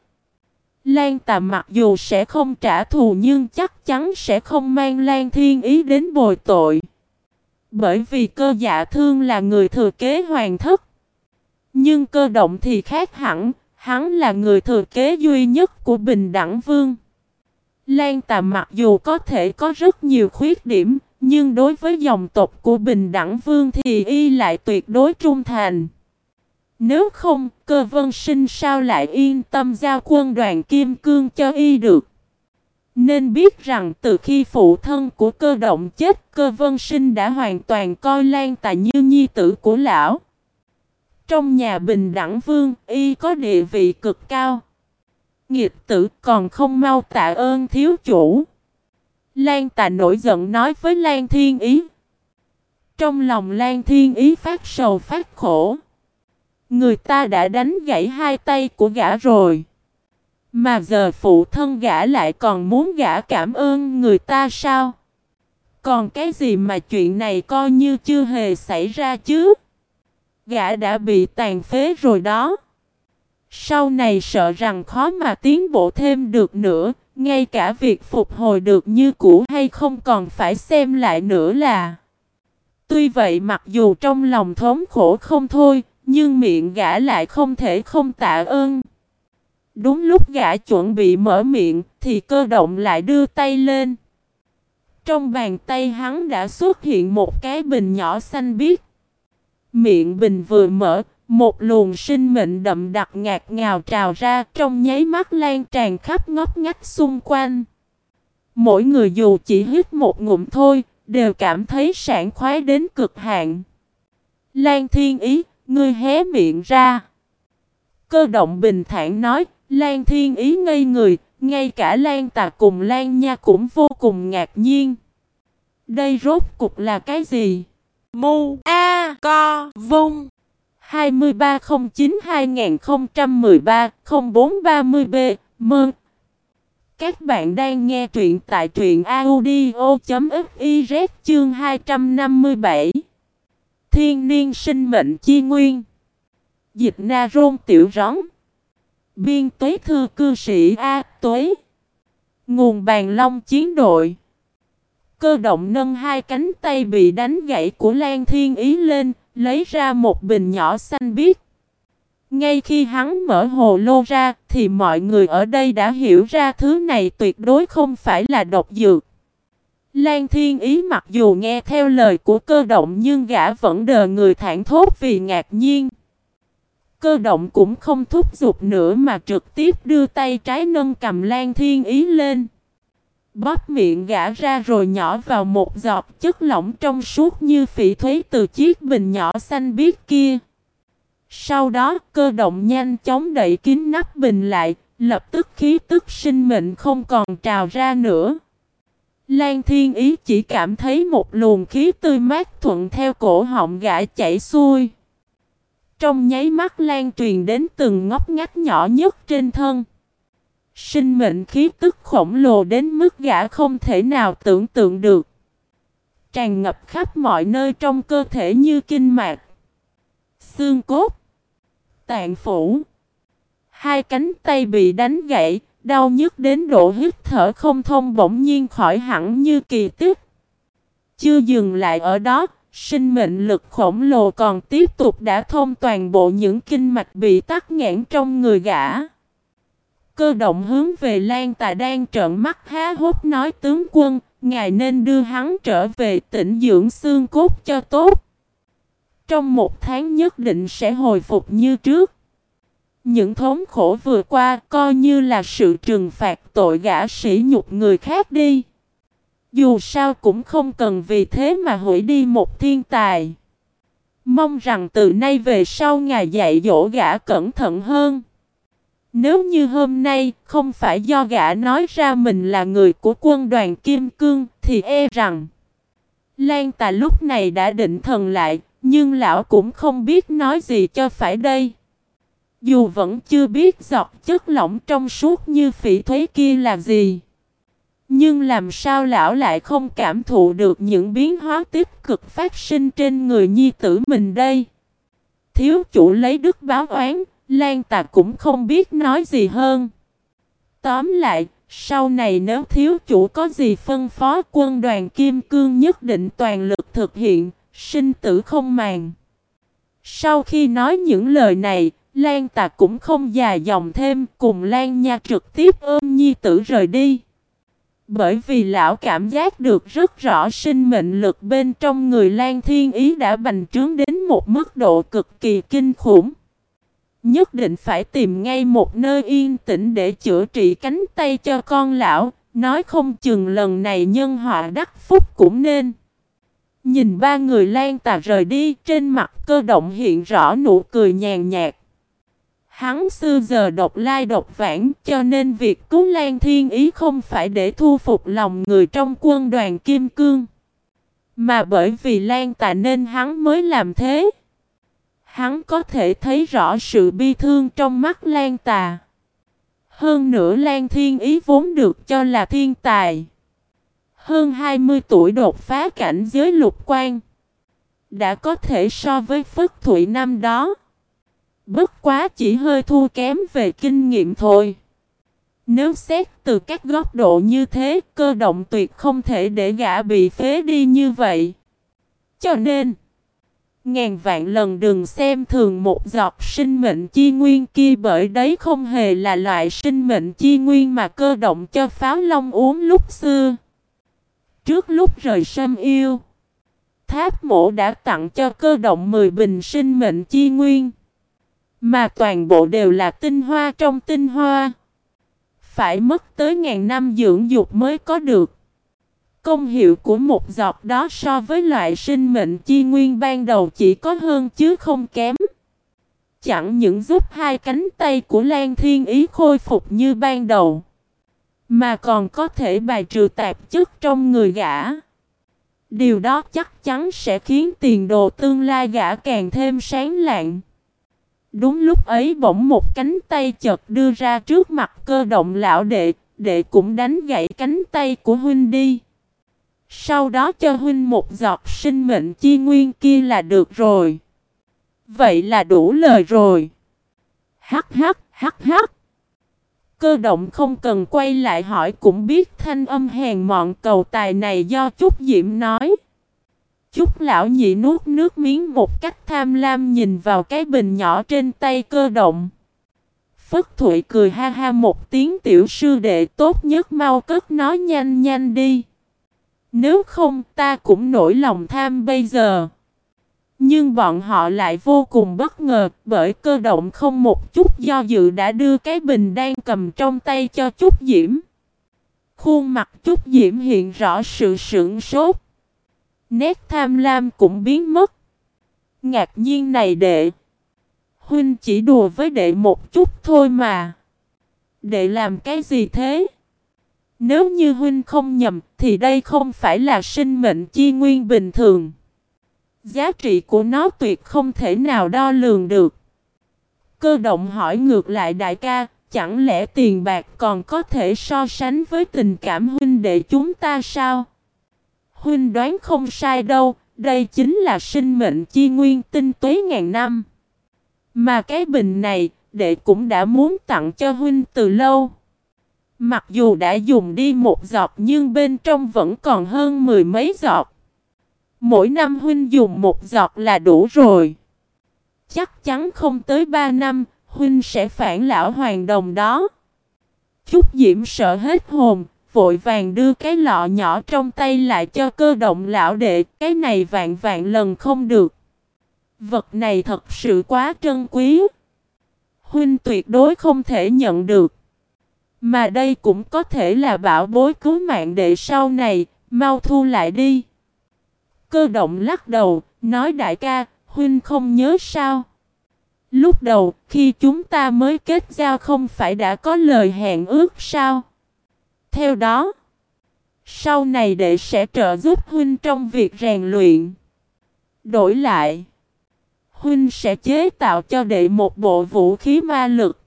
Lan tà mặc dù sẽ không trả thù nhưng chắc chắn sẽ không mang Lan Thiên Ý đến bồi tội. Bởi vì cơ dạ thương là người thừa kế hoàng thất. Nhưng cơ động thì khác hẳn, hắn là người thừa kế duy nhất của Bình Đẳng Vương. Lan tà mặc dù có thể có rất nhiều khuyết điểm, nhưng đối với dòng tộc của Bình Đẳng Vương thì y lại tuyệt đối trung thành. Nếu không, cơ vân sinh sao lại yên tâm giao quân đoàn kim cương cho y được. Nên biết rằng từ khi phụ thân của cơ động chết, cơ vân sinh đã hoàn toàn coi Lan Tà như nhi tử của lão. Trong nhà bình đẳng vương, y có địa vị cực cao. Nghiệt tử còn không mau tạ ơn thiếu chủ. Lan Tà nổi giận nói với Lan Thiên Ý. Trong lòng Lan Thiên Ý phát sầu phát khổ. Người ta đã đánh gãy hai tay của gã rồi. Mà giờ phụ thân gã lại còn muốn gã cảm ơn người ta sao? Còn cái gì mà chuyện này coi như chưa hề xảy ra chứ? Gã đã bị tàn phế rồi đó. Sau này sợ rằng khó mà tiến bộ thêm được nữa, ngay cả việc phục hồi được như cũ hay không còn phải xem lại nữa là. Tuy vậy mặc dù trong lòng thống khổ không thôi, nhưng miệng gã lại không thể không tạ ơn. Đúng lúc gã chuẩn bị mở miệng thì cơ động lại đưa tay lên. Trong bàn tay hắn đã xuất hiện một cái bình nhỏ xanh biếc. Miệng bình vừa mở, một luồng sinh mệnh đậm đặc ngạt ngào trào ra trong nháy mắt lan tràn khắp ngóc ngách xung quanh. Mỗi người dù chỉ hít một ngụm thôi, đều cảm thấy sảng khoái đến cực hạn. Lan thiên ý, Ngươi hé miệng ra. Cơ động bình thản nói, Lan Thiên Ý ngây người, ngay cả Lan Tà cùng Lan Nha cũng vô cùng ngạc nhiên. Đây rốt cục là cái gì? Mu A Co Vung 2309-2013-0430B Mơn Các bạn đang nghe truyện tại truyện audio.fiz chương 257 Thiên niên sinh mệnh chi nguyên. Dịch na rôn tiểu rón. Biên tuế thư cư sĩ A tuế. Nguồn bàn long chiến đội. Cơ động nâng hai cánh tay bị đánh gãy của Lan Thiên Ý lên, lấy ra một bình nhỏ xanh biếc. Ngay khi hắn mở hồ lô ra, thì mọi người ở đây đã hiểu ra thứ này tuyệt đối không phải là độc dược. Lan Thiên Ý mặc dù nghe theo lời của cơ động nhưng gã vẫn đờ người thản thốt vì ngạc nhiên. cơ động cũng không thúc giục nữa mà trực tiếp đưa tay trái nâng cầm Lan Thiên Ý lên. Bóp miệng gã ra rồi nhỏ vào một giọt chất lỏng trong suốt như phỉ thuế từ chiếc bình nhỏ xanh biếc kia. Sau đó cơ động nhanh chóng đẩy kín nắp bình lại, lập tức khí tức sinh mệnh không còn trào ra nữa. Lan Thiên Ý chỉ cảm thấy một luồng khí tươi mát thuận theo cổ họng gã chảy xuôi. Trong nháy mắt lan truyền đến từng ngóc ngách nhỏ nhất trên thân. Sinh mệnh khí tức khổng lồ đến mức gã không thể nào tưởng tượng được. Tràn ngập khắp mọi nơi trong cơ thể như kinh mạch, xương cốt, tạng phủ. Hai cánh tay bị đánh gãy, đau nhức đến độ hít thở không thông bỗng nhiên khỏi hẳn như kỳ tích. Chưa dừng lại ở đó, sinh mệnh lực khổng lồ còn tiếp tục đã thông toàn bộ những kinh mạch bị tắc nghẽn trong người gã. Cơ động hướng về Lan Tà đang trợn mắt há hốt nói tướng quân, ngài nên đưa hắn trở về tỉnh dưỡng xương cốt cho tốt. Trong một tháng nhất định sẽ hồi phục như trước. Những thống khổ vừa qua coi như là sự trừng phạt tội gã sĩ nhục người khác đi. Dù sao cũng không cần vì thế mà hủy đi một thiên tài. Mong rằng từ nay về sau ngài dạy dỗ gã cẩn thận hơn. Nếu như hôm nay không phải do gã nói ra mình là người của quân đoàn Kim Cương thì e rằng Lan tà lúc này đã định thần lại, nhưng lão cũng không biết nói gì cho phải đây. Dù vẫn chưa biết giọt chất lỏng trong suốt như phỉ thuế kia là gì. Nhưng làm sao lão lại không cảm thụ được những biến hóa tích cực phát sinh trên người nhi tử mình đây? Thiếu chủ lấy đức báo oán, Lan tà cũng không biết nói gì hơn. Tóm lại, sau này nếu thiếu chủ có gì phân phó quân đoàn Kim Cương nhất định toàn lực thực hiện, sinh tử không màng. Sau khi nói những lời này, Lan tà cũng không dài dòng thêm cùng Lan Nha trực tiếp ôm nhi tử rời đi. Bởi vì lão cảm giác được rất rõ sinh mệnh lực bên trong người Lan Thiên Ý đã bành trướng đến một mức độ cực kỳ kinh khủng. Nhất định phải tìm ngay một nơi yên tĩnh để chữa trị cánh tay cho con lão, nói không chừng lần này nhân họa đắc phúc cũng nên. Nhìn ba người lan tà rời đi, trên mặt cơ động hiện rõ nụ cười nhàn nhạt. Hắn xưa giờ độc lai độc vãng, cho nên việc cứu Lan Thiên Ý không phải để thu phục lòng người trong quân đoàn Kim Cương. Mà bởi vì Lan Tà nên hắn mới làm thế. Hắn có thể thấy rõ sự bi thương trong mắt Lan Tà. Hơn nữa Lan Thiên Ý vốn được cho là thiên tài. Hơn 20 tuổi đột phá cảnh giới lục quan. Đã có thể so với Phất Thụy năm đó. Bất quá chỉ hơi thua kém về kinh nghiệm thôi. Nếu xét từ các góc độ như thế, cơ động tuyệt không thể để gã bị phế đi như vậy. Cho nên, ngàn vạn lần đừng xem thường một giọt sinh mệnh chi nguyên kia bởi đấy không hề là loại sinh mệnh chi nguyên mà cơ động cho pháo long uống lúc xưa. Trước lúc rời sâm yêu, tháp mộ đã tặng cho cơ động 10 bình sinh mệnh chi nguyên. Mà toàn bộ đều là tinh hoa trong tinh hoa. Phải mất tới ngàn năm dưỡng dục mới có được. Công hiệu của một giọt đó so với loại sinh mệnh chi nguyên ban đầu chỉ có hơn chứ không kém. Chẳng những giúp hai cánh tay của Lan Thiên Ý khôi phục như ban đầu. Mà còn có thể bài trừ tạp chất trong người gã. Điều đó chắc chắn sẽ khiến tiền đồ tương lai gã càng thêm sáng lạng. Đúng lúc ấy bỗng một cánh tay chợt đưa ra trước mặt cơ động lão đệ, đệ cũng đánh gãy cánh tay của huynh đi. Sau đó cho huynh một giọt sinh mệnh chi nguyên kia là được rồi. Vậy là đủ lời rồi. Hắc hắc, hắc hắc. Cơ động không cần quay lại hỏi cũng biết thanh âm hèn mọn cầu tài này do Trúc Diễm nói chút lão nhị nuốt nước miếng một cách tham lam nhìn vào cái bình nhỏ trên tay cơ động. Phất Thụy cười ha ha một tiếng, tiểu sư đệ, tốt nhất mau cất nó nhanh nhanh đi. Nếu không, ta cũng nổi lòng tham bây giờ. Nhưng bọn họ lại vô cùng bất ngờ, bởi cơ động không một chút do dự đã đưa cái bình đang cầm trong tay cho Trúc Diễm. Khuôn mặt Trúc Diễm hiện rõ sự sững sốt. Nét tham lam cũng biến mất. Ngạc nhiên này đệ. Huynh chỉ đùa với đệ một chút thôi mà. Đệ làm cái gì thế? Nếu như huynh không nhầm thì đây không phải là sinh mệnh chi nguyên bình thường. Giá trị của nó tuyệt không thể nào đo lường được. Cơ động hỏi ngược lại đại ca, chẳng lẽ tiền bạc còn có thể so sánh với tình cảm huynh đệ chúng ta sao? Huynh đoán không sai đâu, đây chính là sinh mệnh chi nguyên tinh tuế ngàn năm. Mà cái bình này, đệ cũng đã muốn tặng cho huynh từ lâu. Mặc dù đã dùng đi một giọt nhưng bên trong vẫn còn hơn mười mấy giọt. Mỗi năm huynh dùng một giọt là đủ rồi. Chắc chắn không tới ba năm, huynh sẽ phản lão hoàng đồng đó. Chúc Diễm sợ hết hồn, vội vàng đưa cái lọ nhỏ trong tay lại cho cơ động lão đệ, cái này vạn vạn lần không được. Vật này thật sự quá trân quý. Huynh tuyệt đối không thể nhận được. Mà đây cũng có thể là bảo bối cứu mạng đệ sau này, mau thu lại đi. Cơ động lắc đầu, nói đại ca, huynh không nhớ sao. Lúc đầu, khi chúng ta mới kết giao không phải đã có lời hẹn ước sao? Theo đó, sau này đệ sẽ trợ giúp huynh trong việc rèn luyện. Đổi lại, huynh sẽ chế tạo cho đệ một bộ vũ khí ma lực.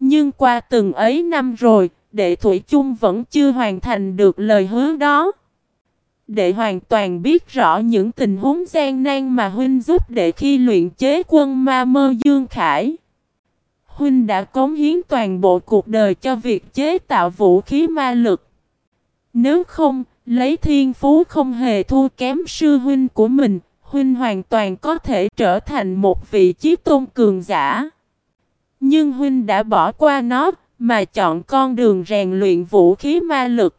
Nhưng qua từng ấy năm rồi, đệ Thủy chung vẫn chưa hoàn thành được lời hứa đó. Đệ hoàn toàn biết rõ những tình huống gian nan mà huynh giúp đệ khi luyện chế quân ma mơ Dương Khải. Huynh đã cống hiến toàn bộ cuộc đời cho việc chế tạo vũ khí ma lực. Nếu không, lấy thiên phú không hề thua kém sư huynh của mình, huynh hoàn toàn có thể trở thành một vị chí tôn cường giả. Nhưng huynh đã bỏ qua nó, mà chọn con đường rèn luyện vũ khí ma lực.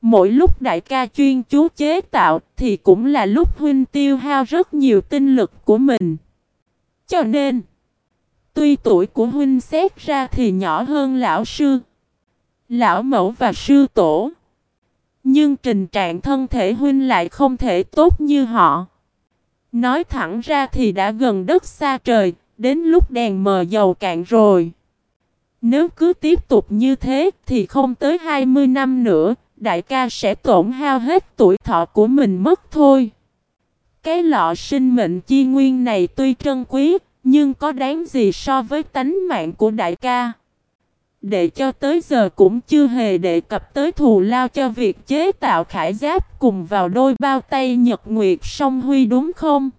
Mỗi lúc đại ca chuyên chú chế tạo thì cũng là lúc huynh tiêu hao rất nhiều tinh lực của mình. Cho nên, tuy tuổi của huynh xét ra thì nhỏ hơn lão sư, lão mẫu và sư tổ. Nhưng trình trạng thân thể huynh lại không thể tốt như họ. Nói thẳng ra thì đã gần đất xa trời, đến lúc đèn mờ dầu cạn rồi. Nếu cứ tiếp tục như thế thì không tới 20 năm nữa, đại ca sẽ tổn hao hết tuổi thọ của mình mất thôi. Cái lọ sinh mệnh chi nguyên này tuy trân quý, nhưng có đáng gì so với tánh mạng của đại ca. Đệ cho tới giờ cũng chưa hề đề cập tới thù lao cho việc chế tạo khải giáp cùng vào đôi bao tay nhật nguyệt song huy đúng không?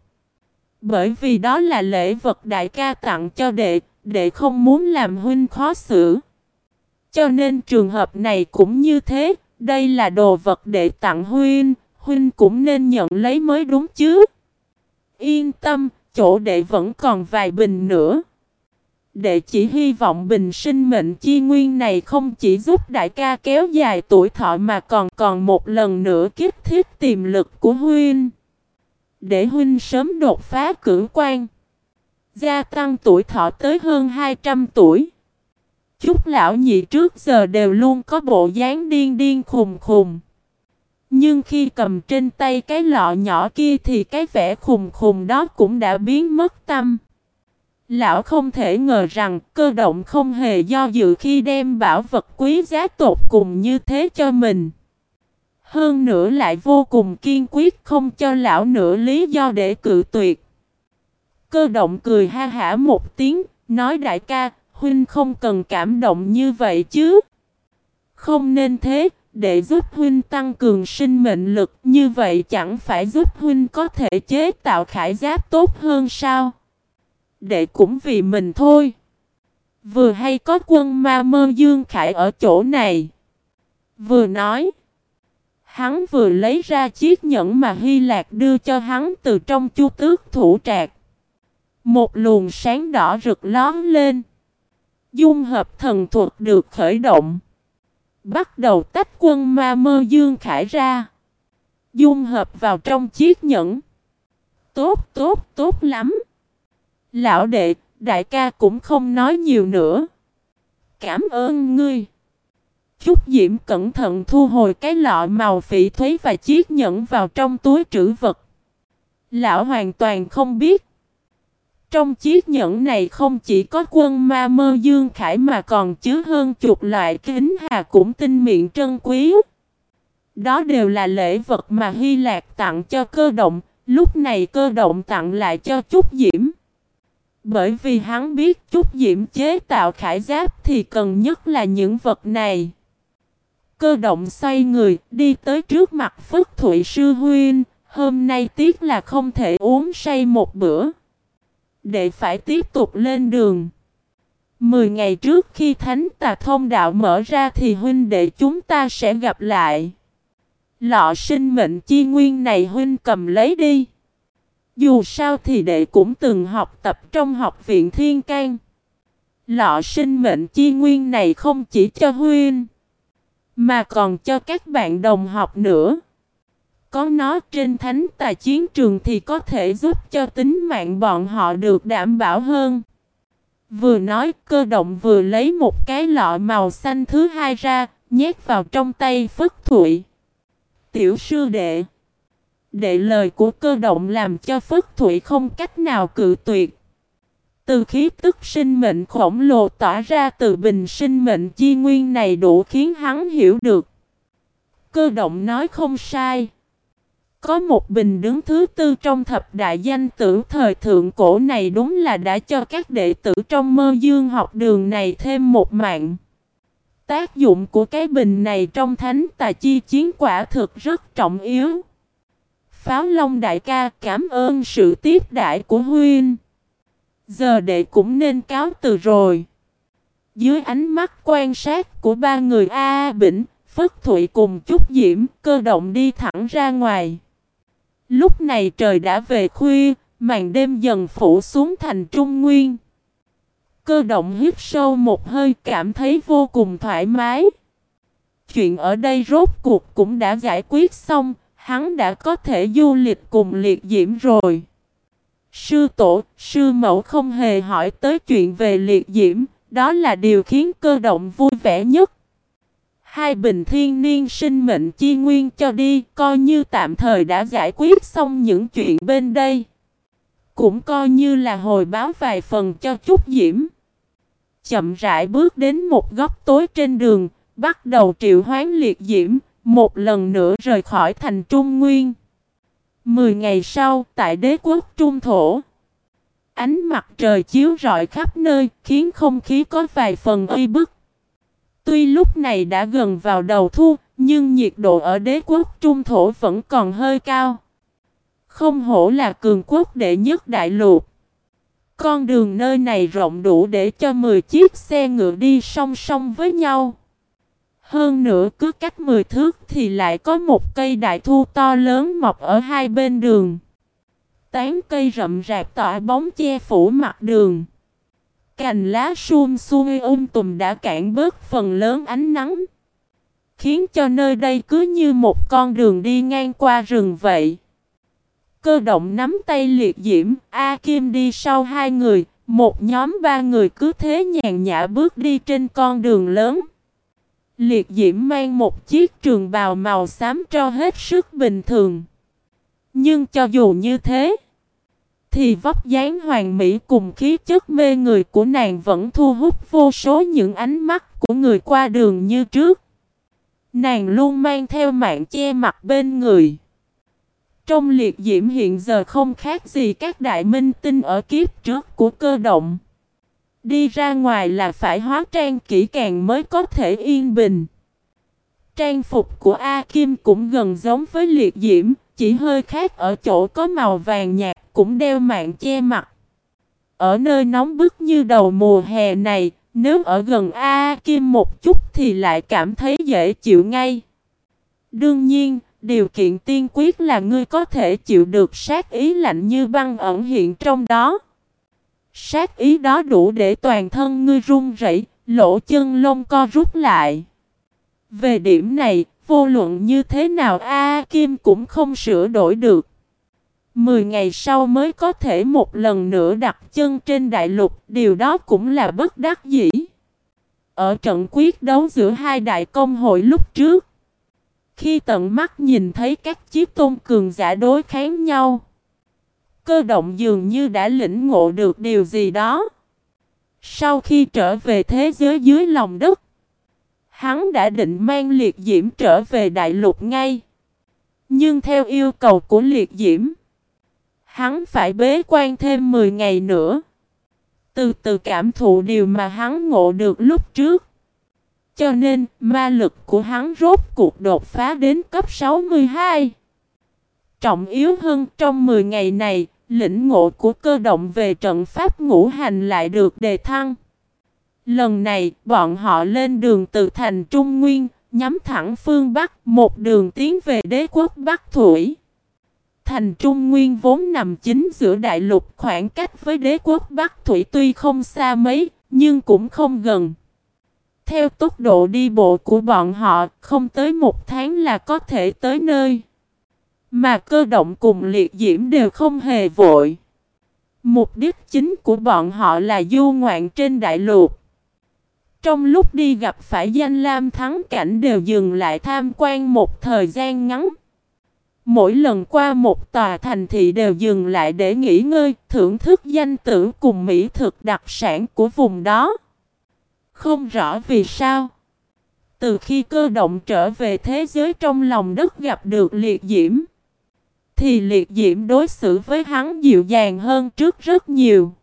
Bởi vì đó là lễ vật đại ca tặng cho đệ, đệ không muốn làm huynh khó xử. Cho nên trường hợp này cũng như thế, đây là đồ vật đệ tặng huynh, huynh cũng nên nhận lấy mới đúng chứ. Yên tâm, chỗ đệ vẫn còn vài bình nữa. Đệ chỉ hy vọng bình sinh mệnh chi nguyên này không chỉ giúp đại ca kéo dài tuổi thọ mà còn còn một lần nữa kích thiết tiềm lực của huynh. Để huynh sớm đột phá cử quan. Gia tăng tuổi thọ tới hơn 200 tuổi. Chúc lão nhị trước giờ đều luôn có bộ dáng điên điên khùng khùng. Nhưng khi cầm trên tay cái lọ nhỏ kia thì cái vẻ khùng khùng đó cũng đã biến mất tâm. Lão không thể ngờ rằng cơ động không hề do dự khi đem bảo vật quý giá tột cùng như thế cho mình. Hơn nữa lại vô cùng kiên quyết không cho lão nửa lý do để cự tuyệt. Cơ động cười ha hả một tiếng, nói đại ca, huynh không cần cảm động như vậy chứ. Không nên thế, để giúp huynh tăng cường sinh mệnh lực, như vậy chẳng phải giúp huynh có thể chế tạo khải giáp tốt hơn sao? Đệ cũng vì mình thôi. Vừa hay có quân ma mơ dương khải ở chỗ này. Vừa nói. Hắn vừa lấy ra chiếc nhẫn mà Hy Lạc đưa cho hắn từ trong chu tước thủ trạc. Một luồng sáng đỏ rực lón lên. Dung hợp thần thuật được khởi động. Bắt đầu tách quân ma mơ dương khải ra. Dung hợp vào trong chiếc nhẫn. tốt, tốt, tốt lắm. Lão đệ, đại ca cũng không nói nhiều nữa. Cảm ơn ngươi. Chúc Diễm cẩn thận thu hồi cái lọ màu phỉ thúy và chiếc nhẫn vào trong túi trữ vật. Lão hoàn toàn không biết. Trong chiếc nhẫn này không chỉ có quân ma mơ dương khải mà còn chứa hơn chục loại kính hà cũng tinh miệng trân quý. Đó đều là lễ vật mà Hy Lạc tặng cho cơ động, lúc này cơ động tặng lại cho Trúc Diễm. Bởi vì hắn biết Trúc Diễm chế tạo khải giáp thì cần nhất là những vật này. Cơ động xoay người, đi tới trước mặt Phất Thụy Sư huyên hôm nay tiếc là không thể uống say một bữa. Để phải tiếp tục lên đường. Mười ngày trước khi Thánh Tà Thông Đạo mở ra thì huynh đệ chúng ta sẽ gặp lại. Lọ sinh mệnh chi nguyên này huynh cầm lấy đi. Dù sao thì đệ cũng từng học tập trong học viện Thiên can Lọ sinh mệnh chi nguyên này không chỉ cho huynh, mà còn cho các bạn đồng học nữa. Có nó trên thánh tài chiến trường thì có thể giúp cho tính mạng bọn họ được đảm bảo hơn. Vừa nói cơ động vừa lấy một cái lọ màu xanh thứ hai ra, nhét vào trong tay Phất Thụy. Tiểu sư đệ Đệ lời của cơ động làm cho Phất Thụy không cách nào cự tuyệt. Từ khí tức sinh mệnh khổng lồ tỏa ra từ bình sinh mệnh chi nguyên này đủ khiến hắn hiểu được. Cơ động nói không sai. Có một bình đứng thứ tư trong thập đại danh tử thời thượng cổ này đúng là đã cho các đệ tử trong mơ dương học đường này thêm một mạng. Tác dụng của cái bình này trong thánh tà chi chiến quả thực rất trọng yếu. Pháo Long đại ca cảm ơn sự tiếp đại của Huynh. Giờ đệ cũng nên cáo từ rồi. Dưới ánh mắt quan sát của ba người A, A Bỉnh, Phất Thụy cùng Trúc Diễm cơ động đi thẳng ra ngoài. Lúc này trời đã về khuya, màn đêm dần phủ xuống thành Trung Nguyên. Cơ động hít sâu một hơi cảm thấy vô cùng thoải mái. Chuyện ở đây rốt cuộc cũng đã giải quyết xong, hắn đã có thể du lịch cùng liệt diễm rồi. Sư tổ, sư mẫu không hề hỏi tới chuyện về liệt diễm, đó là điều khiến cơ động vui vẻ nhất. Hai bình thiên niên sinh mệnh chi nguyên cho đi, coi như tạm thời đã giải quyết xong những chuyện bên đây. Cũng coi như là hồi báo vài phần cho chút diễm. Chậm rãi bước đến một góc tối trên đường, bắt đầu triệu hoán liệt diễm, một lần nữa rời khỏi thành Trung Nguyên. Mười ngày sau, tại đế quốc Trung Thổ, ánh mặt trời chiếu rọi khắp nơi, khiến không khí có vài phần uy bức. Tuy lúc này đã gần vào đầu thu, nhưng nhiệt độ ở đế quốc Trung Thổ vẫn còn hơi cao. Không hổ là cường quốc đệ nhất đại lục. Con đường nơi này rộng đủ để cho 10 chiếc xe ngựa đi song song với nhau. Hơn nữa cứ cách 10 thước thì lại có một cây đại thu to lớn mọc ở hai bên đường. Tán cây rậm rạp tỏa bóng che phủ mặt đường. Cành lá sum xuôi um tùm đã cản bớt phần lớn ánh nắng. Khiến cho nơi đây cứ như một con đường đi ngang qua rừng vậy. Cơ động nắm tay liệt diễm, A Kim đi sau hai người, một nhóm ba người cứ thế nhàn nhã bước đi trên con đường lớn. Liệt diễm mang một chiếc trường bào màu xám cho hết sức bình thường. Nhưng cho dù như thế, thì vóc dáng hoàng mỹ cùng khí chất mê người của nàng vẫn thu hút vô số những ánh mắt của người qua đường như trước. Nàng luôn mang theo mạng che mặt bên người. Trong liệt diễm hiện giờ không khác gì các đại minh tinh ở kiếp trước của cơ động. Đi ra ngoài là phải hóa trang kỹ càng mới có thể yên bình. Trang phục của A Kim cũng gần giống với liệt diễm, chỉ hơi khác ở chỗ có màu vàng nhạt cũng đeo mạng che mặt. Ở nơi nóng bức như đầu mùa hè này, nếu ở gần A Kim một chút thì lại cảm thấy dễ chịu ngay. Đương nhiên, điều kiện tiên quyết là ngươi có thể chịu được sát ý lạnh như băng ẩn hiện trong đó. Sát ý đó đủ để toàn thân ngươi run rẩy, lỗ chân lông co rút lại. Về điểm này, vô luận như thế nào A Kim cũng không sửa đổi được. Mười ngày sau mới có thể một lần nữa đặt chân trên đại lục, điều đó cũng là bất đắc dĩ. Ở trận quyết đấu giữa hai đại công hội lúc trước, khi tận mắt nhìn thấy các chiếc tôn cường giả đối kháng nhau, cơ động dường như đã lĩnh ngộ được điều gì đó. Sau khi trở về thế giới dưới lòng đất, hắn đã định mang liệt diễm trở về đại lục ngay. Nhưng theo yêu cầu của liệt diễm, hắn phải bế quan thêm 10 ngày nữa. Từ từ cảm thụ điều mà hắn ngộ được lúc trước. Cho nên, ma lực của hắn rốt cuộc đột phá đến cấp 62. Trọng yếu hơn trong 10 ngày này, lĩnh ngộ của cơ động về trận pháp ngũ hành lại được đề thăng. Lần này, bọn họ lên đường từ thành Trung Nguyên, nhắm thẳng phương Bắc, một đường tiến về đế quốc Bắc Thủy. Thành Trung Nguyên vốn nằm chính giữa đại lục khoảng cách với đế quốc Bắc Thủy tuy không xa mấy, nhưng cũng không gần. Theo tốc độ đi bộ của bọn họ, không tới một tháng là có thể tới nơi. Mà cơ động cùng liệt diễm đều không hề vội. Mục đích chính của bọn họ là du ngoạn trên đại lục. Trong lúc đi gặp phải danh lam thắng cảnh đều dừng lại tham quan một thời gian ngắn. Mỗi lần qua một tòa thành thị đều dừng lại để nghỉ ngơi, thưởng thức danh tử cùng mỹ thực đặc sản của vùng đó. Không rõ vì sao. Từ khi cơ động trở về thế giới trong lòng đất gặp được liệt diễm, thì liệt diễm đối xử với hắn dịu dàng hơn trước rất nhiều.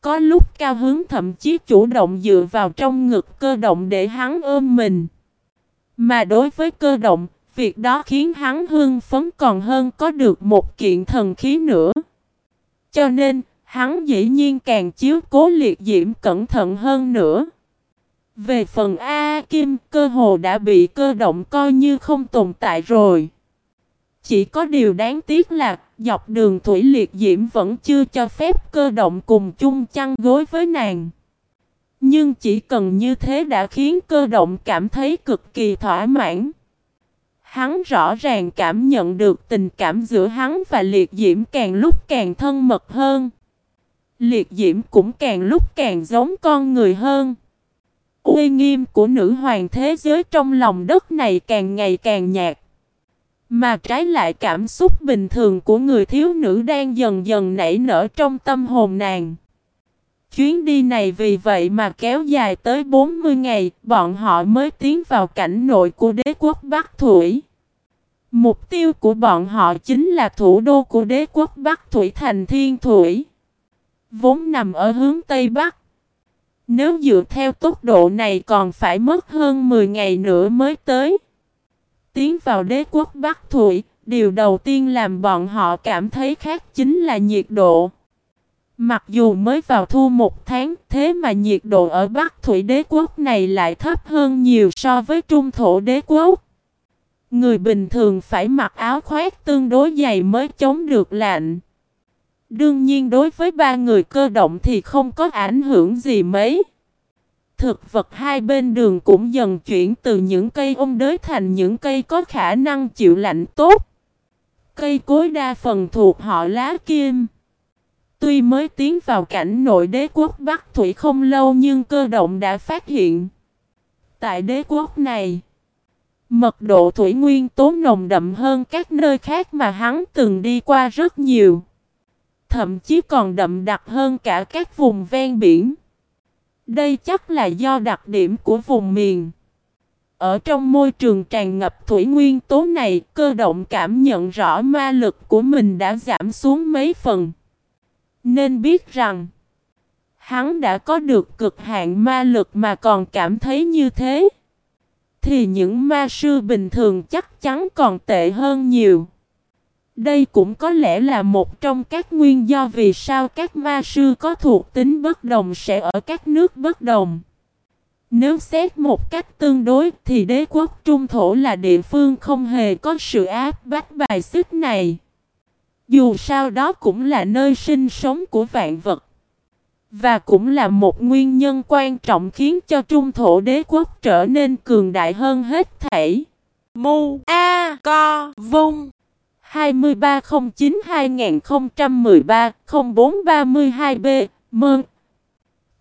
Có lúc cao hướng thậm chí chủ động dựa vào trong ngực cơ động để hắn ôm mình. Mà đối với cơ động, việc đó khiến hắn hưng phấn còn hơn có được một kiện thần khí nữa. Cho nên, hắn dĩ nhiên càng chiếu cố liệt diễm cẩn thận hơn nữa. Về phần A Kim, cơ hồ đã bị cơ động coi như không tồn tại rồi. Chỉ có điều đáng tiếc là dọc đường Thủy Liệt Diễm vẫn chưa cho phép cơ động cùng chung chăn gối với nàng. Nhưng chỉ cần như thế đã khiến cơ động cảm thấy cực kỳ thỏa mãn. Hắn rõ ràng cảm nhận được tình cảm giữa hắn và Liệt Diễm càng lúc càng thân mật hơn. Liệt Diễm cũng càng lúc càng giống con người hơn. Uy nghiêm của nữ hoàng thế giới trong lòng đất này càng ngày càng nhạt. Mà trái lại cảm xúc bình thường của người thiếu nữ đang dần dần nảy nở trong tâm hồn nàng. Chuyến đi này vì vậy mà kéo dài tới 40 ngày, bọn họ mới tiến vào cảnh nội của đế quốc Bắc Thủy. Mục tiêu của bọn họ chính là thủ đô của đế quốc Bắc Thủy thành Thiên Thủy. Vốn nằm ở hướng Tây Bắc. Nếu dựa theo tốc độ này còn phải mất hơn 10 ngày nữa mới tới. Tiến vào đế quốc Bắc Thủy, điều đầu tiên làm bọn họ cảm thấy khác chính là nhiệt độ. Mặc dù mới vào thu một tháng, thế mà nhiệt độ ở Bắc Thủy đế quốc này lại thấp hơn nhiều so với trung thổ đế quốc. Người bình thường phải mặc áo khoác tương đối dày mới chống được lạnh. Đương nhiên đối với ba người cơ động thì không có ảnh hưởng gì mấy. Thực vật hai bên đường cũng dần chuyển từ những cây ôm đới thành những cây có khả năng chịu lạnh tốt. Cây cối đa phần thuộc họ lá kim. Tuy mới tiến vào cảnh nội đế quốc Bắc Thủy không lâu nhưng cơ động đã phát hiện. Tại đế quốc này, mật độ thủy nguyên tố nồng đậm hơn các nơi khác mà hắn từng đi qua rất nhiều. Thậm chí còn đậm đặc hơn cả các vùng ven biển. Đây chắc là do đặc điểm của vùng miền. Ở trong môi trường tràn ngập thủy nguyên tố này, cơ động cảm nhận rõ ma lực của mình đã giảm xuống mấy phần. Nên biết rằng, hắn đã có được cực hạn ma lực mà còn cảm thấy như thế. Thì những ma sư bình thường chắc chắn còn tệ hơn nhiều. Đây cũng có lẽ là một trong các nguyên do vì sao các ma sư có thuộc tính bất đồng sẽ ở các nước bất đồng. Nếu xét một cách tương đối thì đế quốc Trung Thổ là địa phương không hề có sự áp bách bài xích này. Dù sao đó cũng là nơi sinh sống của vạn vật. Và cũng là một nguyên nhân quan trọng khiến cho Trung Thổ đế quốc trở nên cường đại hơn hết thảy. Mu A Co Vung. 2309-2013-0432B Mơn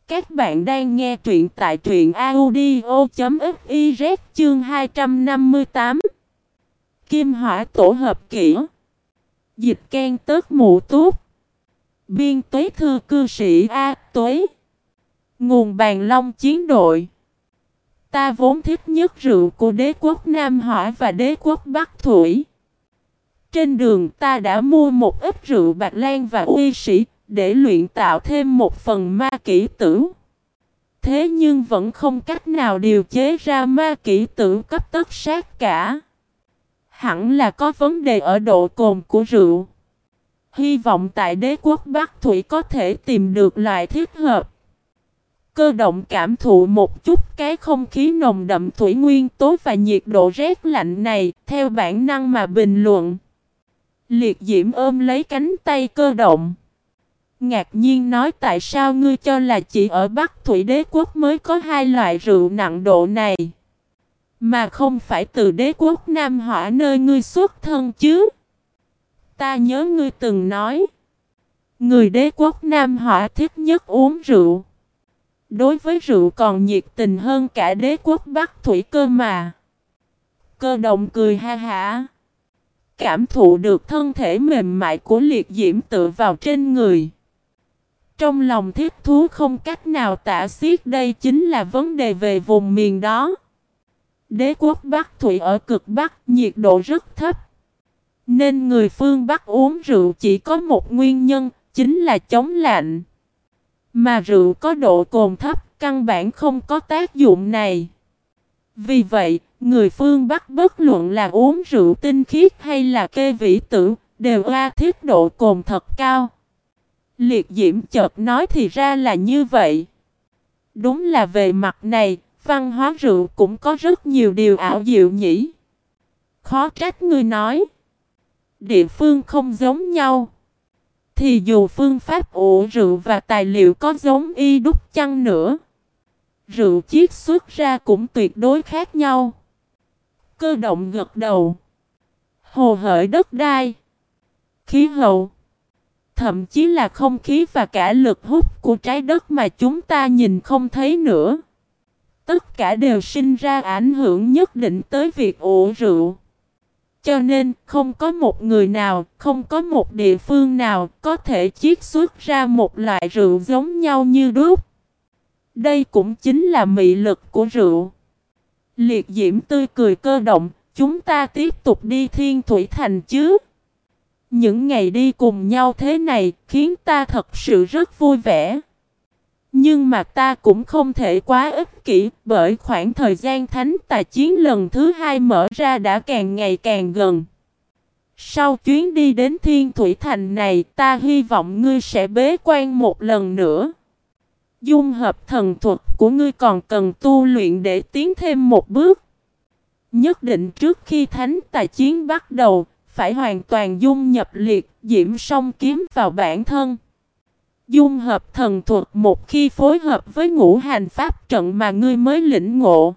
Các bạn đang nghe truyện tại truyện audio.fiz chương 258 Kim hỏa tổ hợp kỹ. Dịch can tớt mụ tốt. Biên tuế thư cư sĩ A tuế Nguồn bàn long chiến đội Ta vốn thích nhất rượu của đế quốc Nam hải và đế quốc Bắc Thủy trên đường ta đã mua một ít rượu bạc lan và uy sĩ để luyện tạo thêm một phần ma kỹ tử. Thế nhưng vẫn không cách nào điều chế ra ma kỹ tử cấp tất sát cả. Hẳn là có vấn đề ở độ cồn của rượu. Hy vọng tại đế quốc Bắc Thủy có thể tìm được loại thích hợp. Cơ động cảm thụ một chút cái không khí nồng đậm thủy nguyên tố và nhiệt độ rét lạnh này theo bản năng mà bình luận. Liệt diễm ôm lấy cánh tay cơ động. Ngạc nhiên nói tại sao ngươi cho là chỉ ở Bắc Thủy đế quốc mới có hai loại rượu nặng độ này. Mà không phải từ đế quốc Nam Hỏa nơi ngươi xuất thân chứ. Ta nhớ ngươi từng nói. Người đế quốc Nam Hỏa thích nhất uống rượu. Đối với rượu còn nhiệt tình hơn cả đế quốc Bắc Thủy cơ mà. Cơ động cười ha hả. Cảm thụ được thân thể mềm mại của liệt diễm tựa vào trên người. Trong lòng thiết thú không cách nào tả xiết đây chính là vấn đề về vùng miền đó. Đế quốc Bắc Thủy ở cực Bắc nhiệt độ rất thấp. Nên người phương Bắc uống rượu chỉ có một nguyên nhân, chính là chống lạnh. Mà rượu có độ cồn thấp, căn bản không có tác dụng này. Vì vậy, người phương Bắc bất luận là uống rượu tinh khiết hay là kê vĩ tử, đều ra thiết độ cồn thật cao. Liệt diễm chợt nói thì ra là như vậy. Đúng là về mặt này, văn hóa rượu cũng có rất nhiều điều ảo diệu nhỉ. Khó trách người nói. Địa phương không giống nhau. Thì dù phương pháp ủ rượu và tài liệu có giống y đúc chăng nữa. Rượu chiết xuất ra cũng tuyệt đối khác nhau. Cơ động gật đầu. Hồ hởi đất đai. Khí hậu. Thậm chí là không khí và cả lực hút của trái đất mà chúng ta nhìn không thấy nữa. Tất cả đều sinh ra ảnh hưởng nhất định tới việc ủ rượu. Cho nên không có một người nào, không có một địa phương nào có thể chiết xuất ra một loại rượu giống nhau như đúc. Đây cũng chính là mị lực của rượu. Liệt diễm tươi cười cơ động, chúng ta tiếp tục đi thiên thủy thành chứ. Những ngày đi cùng nhau thế này khiến ta thật sự rất vui vẻ. Nhưng mà ta cũng không thể quá ích kỷ bởi khoảng thời gian thánh tài chiến lần thứ hai mở ra đã càng ngày càng gần. Sau chuyến đi đến Thiên Thủy Thành này ta hy vọng ngươi sẽ bế quan một lần nữa. Dung hợp thần thuật của ngươi còn cần tu luyện để tiến thêm một bước. Nhất định trước khi thánh tài chiến bắt đầu, phải hoàn toàn dung nhập liệt diễm song kiếm vào bản thân. Dung hợp thần thuật một khi phối hợp với ngũ hành pháp trận mà ngươi mới lĩnh ngộ.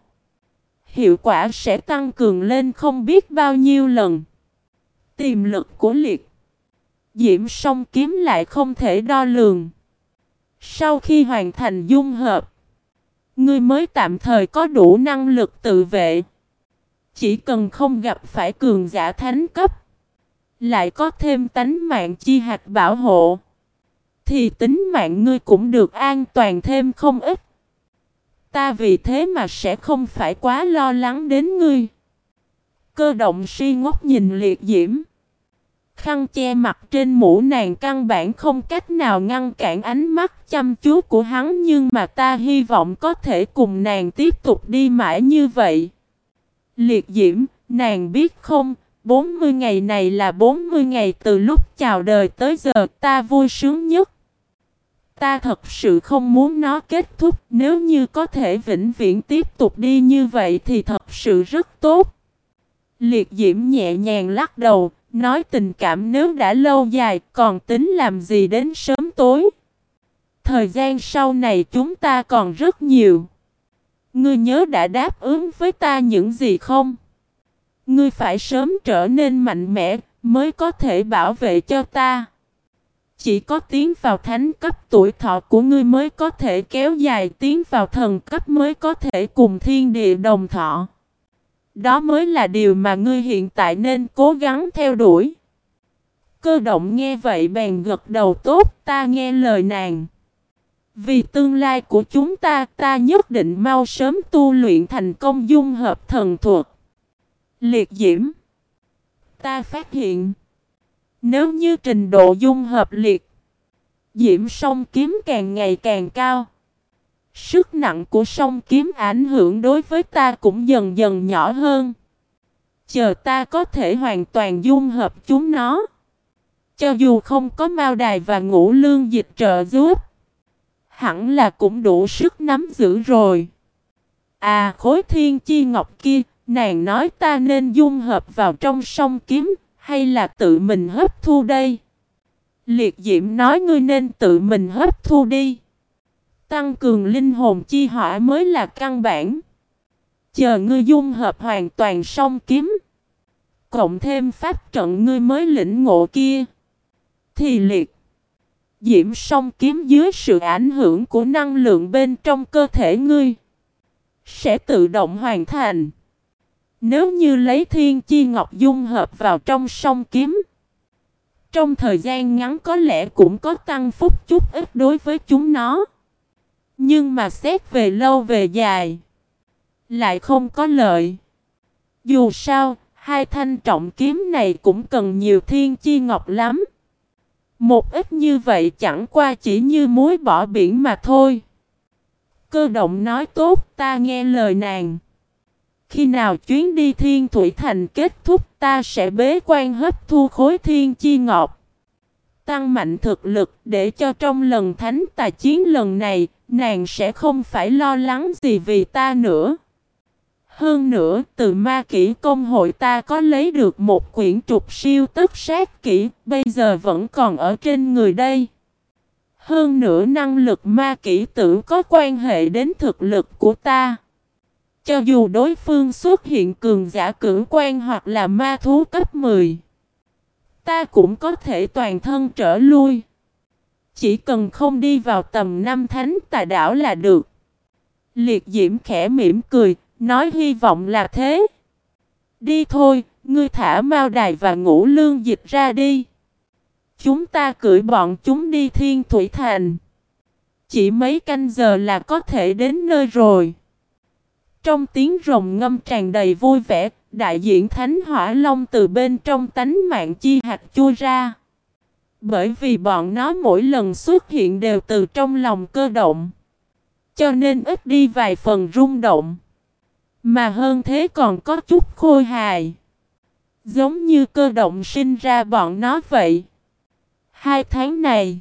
Hiệu quả sẽ tăng cường lên không biết bao nhiêu lần. Tiềm lực của liệt. Diễm song kiếm lại không thể đo lường. Sau khi hoàn thành dung hợp, ngươi mới tạm thời có đủ năng lực tự vệ. Chỉ cần không gặp phải cường giả thánh cấp, lại có thêm tánh mạng chi hạt bảo hộ, thì tính mạng ngươi cũng được an toàn thêm không ít. Ta vì thế mà sẽ không phải quá lo lắng đến ngươi. Cơ động si ngốc nhìn liệt diễm. Khăn che mặt trên mũ nàng căn bản không cách nào ngăn cản ánh mắt chăm chú của hắn nhưng mà ta hy vọng có thể cùng nàng tiếp tục đi mãi như vậy. Liệt diễm, nàng biết không, 40 ngày này là 40 ngày từ lúc chào đời tới giờ ta vui sướng nhất. Ta thật sự không muốn nó kết thúc nếu như có thể vĩnh viễn tiếp tục đi như vậy thì thật sự rất tốt. Liệt diễm nhẹ nhàng lắc đầu, Nói tình cảm nếu đã lâu dài còn tính làm gì đến sớm tối. Thời gian sau này chúng ta còn rất nhiều. Ngươi nhớ đã đáp ứng với ta những gì không? Ngươi phải sớm trở nên mạnh mẽ, mới có thể bảo vệ cho ta. Chỉ có tiến vào thánh cấp tuổi thọ của ngươi mới có thể kéo dài tiến vào thần cấp mới có thể cùng thiên địa đồng thọ. Đó mới là điều mà ngươi hiện tại nên cố gắng theo đuổi. Cơ động nghe vậy bèn gật đầu tốt, ta nghe lời nàng. Vì tương lai của chúng ta ta nhất định mau sớm tu luyện thành công dung hợp thần thuật. Liệt diễm. Ta phát hiện. Nếu như trình độ dung hợp liệt. Diễm song kiếm càng ngày càng cao. Sức nặng của song kiếm ảnh hưởng đối với ta cũng dần dần nhỏ hơn. Chờ ta có thể hoàn toàn dung hợp chúng nó. Cho dù không có mao đài và ngũ lương dịch trợ giúp. Hẳn là cũng đủ sức nắm giữ rồi. À khối thiên chi ngọc kia, nàng nói ta nên dung hợp vào trong song kiếm, hay là tự mình hấp thu đây? Liệt diễm nói ngươi nên tự mình hấp thu đi. Tăng cường linh hồn chi hỏa mới là căn bản. Chờ ngươi dung hợp hoàn toàn song kiếm. Cộng thêm pháp trận ngươi mới lĩnh ngộ kia. Thì liệt. Diễm song kiếm dưới sự ảnh hưởng của năng lượng bên trong cơ thể ngươi. Sẽ tự động hoàn thành. Nếu như lấy thiên chi ngọc dung hợp vào trong sông kiếm. Trong thời gian ngắn có lẽ cũng có tăng phúc chút ít đối với chúng nó. Nhưng mà xét về lâu về dài. Lại không có lợi. Dù sao, hai thanh trọng kiếm này cũng cần nhiều thiên chi ngọc lắm. Một ít như vậy chẳng qua chỉ như muối bỏ biển mà thôi. Cơ động nói tốt ta nghe lời nàng. Khi nào chuyến đi thiên thủy thành kết thúc ta sẽ bế quan hấp thu khối thiên chi ngọc. Tăng mạnh thực lực để cho trong lần thánh tài chiến lần này nàng sẽ không phải lo lắng gì vì ta nữa. Hơn nữa, từ ma kỹ công hội ta có lấy được một quyển trục siêu tức sát kỹ, bây giờ vẫn còn ở trên người đây. Hơn nữa năng lực ma kỹ tử có quan hệ đến thực lực của ta. Cho dù đối phương xuất hiện cường giả cử quan hoặc là ma thú cấp 10, ta cũng có thể toàn thân trở lui. Chỉ cần không đi vào tầm năm thánh tà đảo là được. Liệt diễm khẽ mỉm cười, nói hy vọng là thế. Đi thôi, ngươi thả Mao Đài và Ngũ Lương Dịch ra đi. Chúng ta cưỡi bọn chúng đi Thiên Thủy Thành. Chỉ mấy canh giờ là có thể đến nơi rồi. Trong tiếng rồng ngâm tràn đầy vui vẻ, đại diện Thánh Hỏa Long từ bên trong tánh mạng chi hạt chui ra. Bởi vì bọn nó mỗi lần xuất hiện đều từ trong lòng cơ động. Cho nên ít đi vài phần rung động. Mà hơn thế còn có chút khôi hài. Giống như cơ động sinh ra bọn nó vậy. Hai tháng này,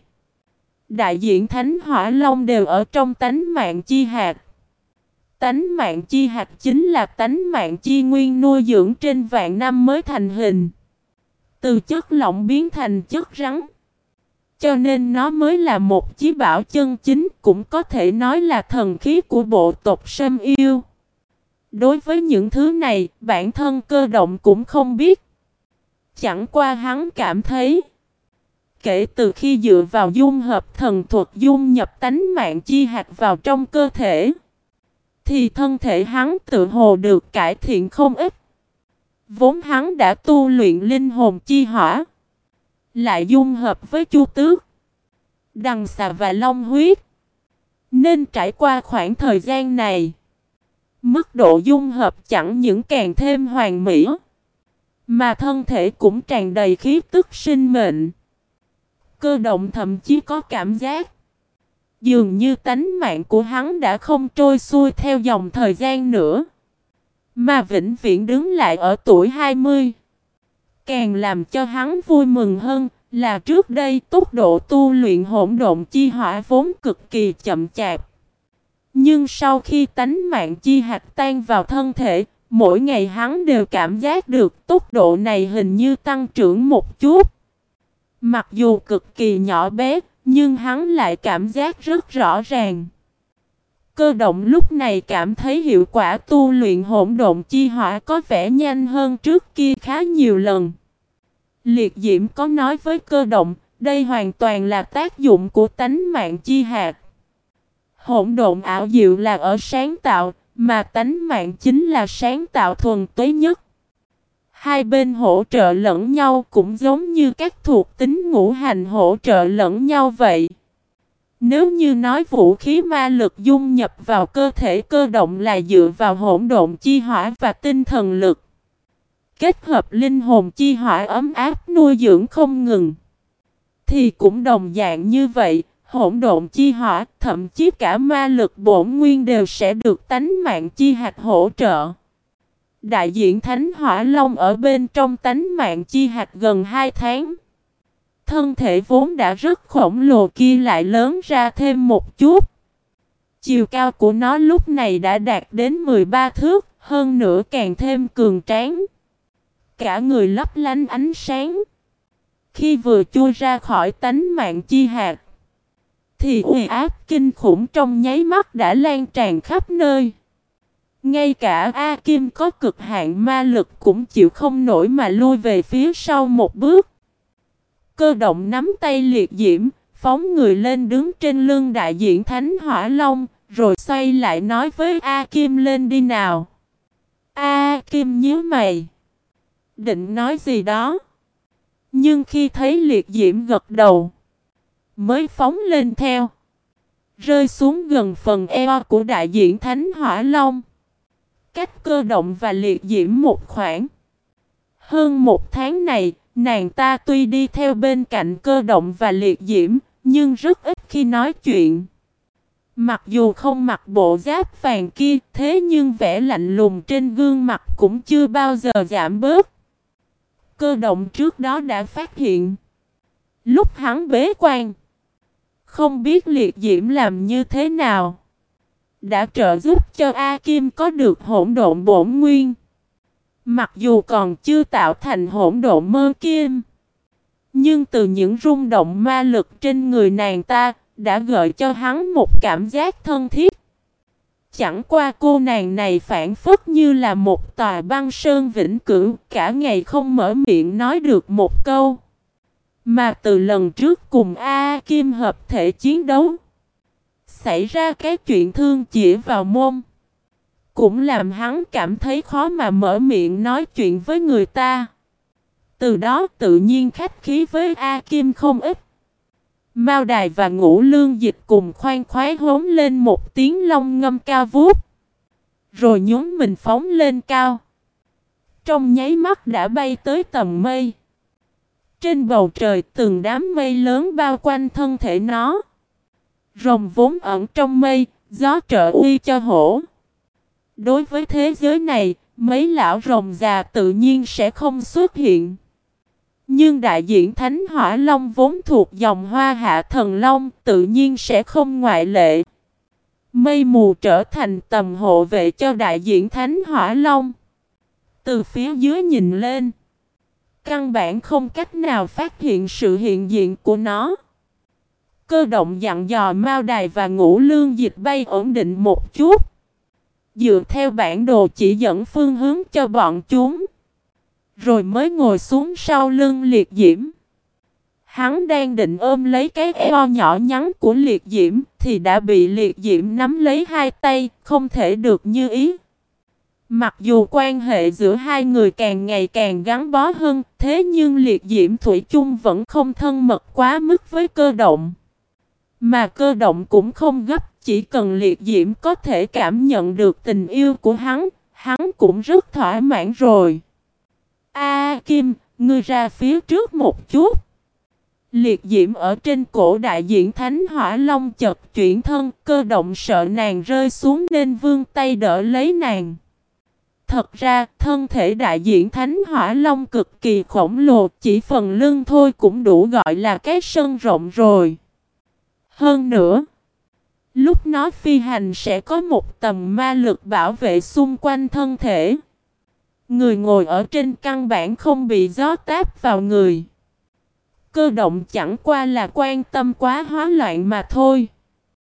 đại diện Thánh Hỏa Long đều ở trong tánh mạng chi hạt. Tánh mạng chi hạt chính là tánh mạng chi nguyên nuôi dưỡng trên vạn năm mới thành hình. Từ chất lỏng biến thành chất rắn. Cho nên nó mới là một chí bảo chân chính cũng có thể nói là thần khí của bộ tộc Sâm Yêu. Đối với những thứ này, bản thân cơ động cũng không biết. Chẳng qua hắn cảm thấy Kể từ khi dựa vào dung hợp thần thuật dung nhập tánh mạng chi hạt vào trong cơ thể thì thân thể hắn tự hồ được cải thiện không ít. Vốn hắn đã tu luyện linh hồn chi hỏa, Lại dung hợp với chu tước, Đằng xà và long huyết, Nên trải qua khoảng thời gian này, Mức độ dung hợp chẳng những càng thêm hoàn mỹ, Mà thân thể cũng tràn đầy khí tức sinh mệnh. Cơ động thậm chí có cảm giác Dường như tánh mạng của hắn đã không trôi xuôi theo dòng thời gian nữa. Mà vĩnh viễn đứng lại ở tuổi 20 Càng làm cho hắn vui mừng hơn là trước đây tốc độ tu luyện hỗn độn chi hỏa vốn cực kỳ chậm chạp. Nhưng sau khi tánh mạng chi hạt tan vào thân thể Mỗi ngày hắn đều cảm giác được tốc độ này hình như tăng trưởng một chút. Mặc dù cực kỳ nhỏ bé, nhưng hắn lại cảm giác rất rõ ràng. Cơ động lúc này cảm thấy hiệu quả tu luyện hỗn độn chi hỏa có vẻ nhanh hơn trước kia khá nhiều lần. Liệt diễm có nói với cơ động, đây hoàn toàn là tác dụng của tánh mạng chi hạt. Hỗn độn ảo diệu là ở sáng tạo, mà tánh mạng chính là sáng tạo thuần túy nhất. Hai bên hỗ trợ lẫn nhau cũng giống như các thuộc tính ngũ hành hỗ trợ lẫn nhau vậy. Nếu như nói vũ khí ma lực dung nhập vào cơ thể cơ động là dựa vào hỗn độn chi hỏa và tinh thần lực. Kết hợp linh hồn chi hỏa ấm áp nuôi dưỡng không ngừng. Thì cũng đồng dạng như vậy, hỗn độn chi hỏa, thậm chí cả ma lực bổn nguyên đều sẽ được tánh mạng chi hạt hỗ trợ. Đại diện Thánh Hỏa Long ở bên trong tánh mạng chi hạt gần 2 tháng. Thân thể vốn đã rất khổng lồ kia lại lớn ra thêm một chút. Chiều cao của nó lúc này đã đạt đến 13 thước, hơn nữa càng thêm cường tráng. Cả người lấp lánh ánh sáng. Khi vừa chui ra khỏi tánh mạng chi hạt, thì uy áp kinh khủng trong nháy mắt đã lan tràn khắp nơi. Ngay cả A Kim có cực hạn ma lực cũng chịu không nổi mà lui về phía sau một bước. Cơ động nắm tay liệt diễm, phóng người lên đứng trên lưng đại diện Thánh Hỏa Long, rồi xoay lại nói với A Kim lên đi nào. A Kim nhíu mày. Định nói gì đó. Nhưng khi thấy liệt diễm gật đầu, mới phóng lên theo. Rơi xuống gần phần eo của đại diện Thánh Hỏa Long. Cách cơ động và liệt diễm một khoảng. Hơn một tháng này, nàng ta tuy đi theo bên cạnh cơ động và liệt diễm, nhưng rất ít khi nói chuyện. Mặc dù không mặc bộ giáp vàng kia, thế nhưng vẻ lạnh lùng trên gương mặt cũng chưa bao giờ giảm bớt. Cơ động trước đó đã phát hiện. Lúc hắn bế quan, không biết liệt diễm làm như thế nào. Đã trợ giúp cho A Kim có được hỗn độn bổn nguyên. Mặc dù còn chưa tạo thành hỗn độn mơ kim. Nhưng từ những rung động ma lực trên người nàng ta đã gợi cho hắn một cảm giác thân thiết. Chẳng qua cô nàng này phản phất như là một tòa băng sơn vĩnh cửu, cả ngày không mở miệng nói được một câu. Mà từ lần trước cùng A Kim hợp thể chiến đấu, xảy ra cái chuyện thương chỉ vào môn, cũng làm hắn cảm thấy khó mà mở miệng nói chuyện với người ta. Từ đó tự nhiên khách khí với A Kim không ít. Mao đài và ngũ lương dịch cùng khoan khoái hống lên một tiếng long ngâm cao vuốt Rồi nhún mình phóng lên cao. Trong nháy mắt đã bay tới tầm mây. Trên bầu trời từng đám mây lớn bao quanh thân thể nó. Rồng vốn ẩn trong mây, gió trợ uy cho hổ. Đối với thế giới này, mấy lão rồng già tự nhiên sẽ không xuất hiện. Nhưng đại diện Thánh Hỏa Long vốn thuộc dòng hoa hạ thần Long tự nhiên sẽ không ngoại lệ. Mây mù trở thành tầm hộ vệ cho đại diện Thánh Hỏa Long. Từ phía dưới nhìn lên, căn bản không cách nào phát hiện sự hiện diện của nó. Cơ động dặn dò Mao Đài và Ngũ Lương Dịch bay ổn định một chút. Dựa theo bản đồ chỉ dẫn phương hướng cho bọn chúng. Rồi mới ngồi xuống sau lưng liệt diễm. Hắn đang định ôm lấy cái eo nhỏ nhắn của liệt diễm thì đã bị liệt diễm nắm lấy hai tay, không thể được như ý. Mặc dù quan hệ giữa hai người càng ngày càng gắn bó hơn, thế nhưng liệt diễm thủy chung vẫn không thân mật quá mức với cơ động. Mà cơ động cũng không gấp, chỉ cần liệt diễm có thể cảm nhận được tình yêu của hắn, hắn cũng rất thỏa mãn rồi. A Kim, ngươi ra phía trước một chút. Liệt diễm ở trên cổ đại diện Thánh Hỏa Long chật chuyển thân, cơ động sợ nàng rơi xuống nên vương tay đỡ lấy nàng. Thật ra, thân thể đại diện Thánh Hỏa Long cực kỳ khổng lồ, chỉ phần lưng thôi cũng đủ gọi là cái sân rộng rồi. Hơn nữa, lúc nó phi hành sẽ có một tầm ma lực bảo vệ xung quanh thân thể. Người ngồi ở trên căn bản không bị gió táp vào người. Cơ động chẳng qua là quan tâm quá hóa loạn mà thôi.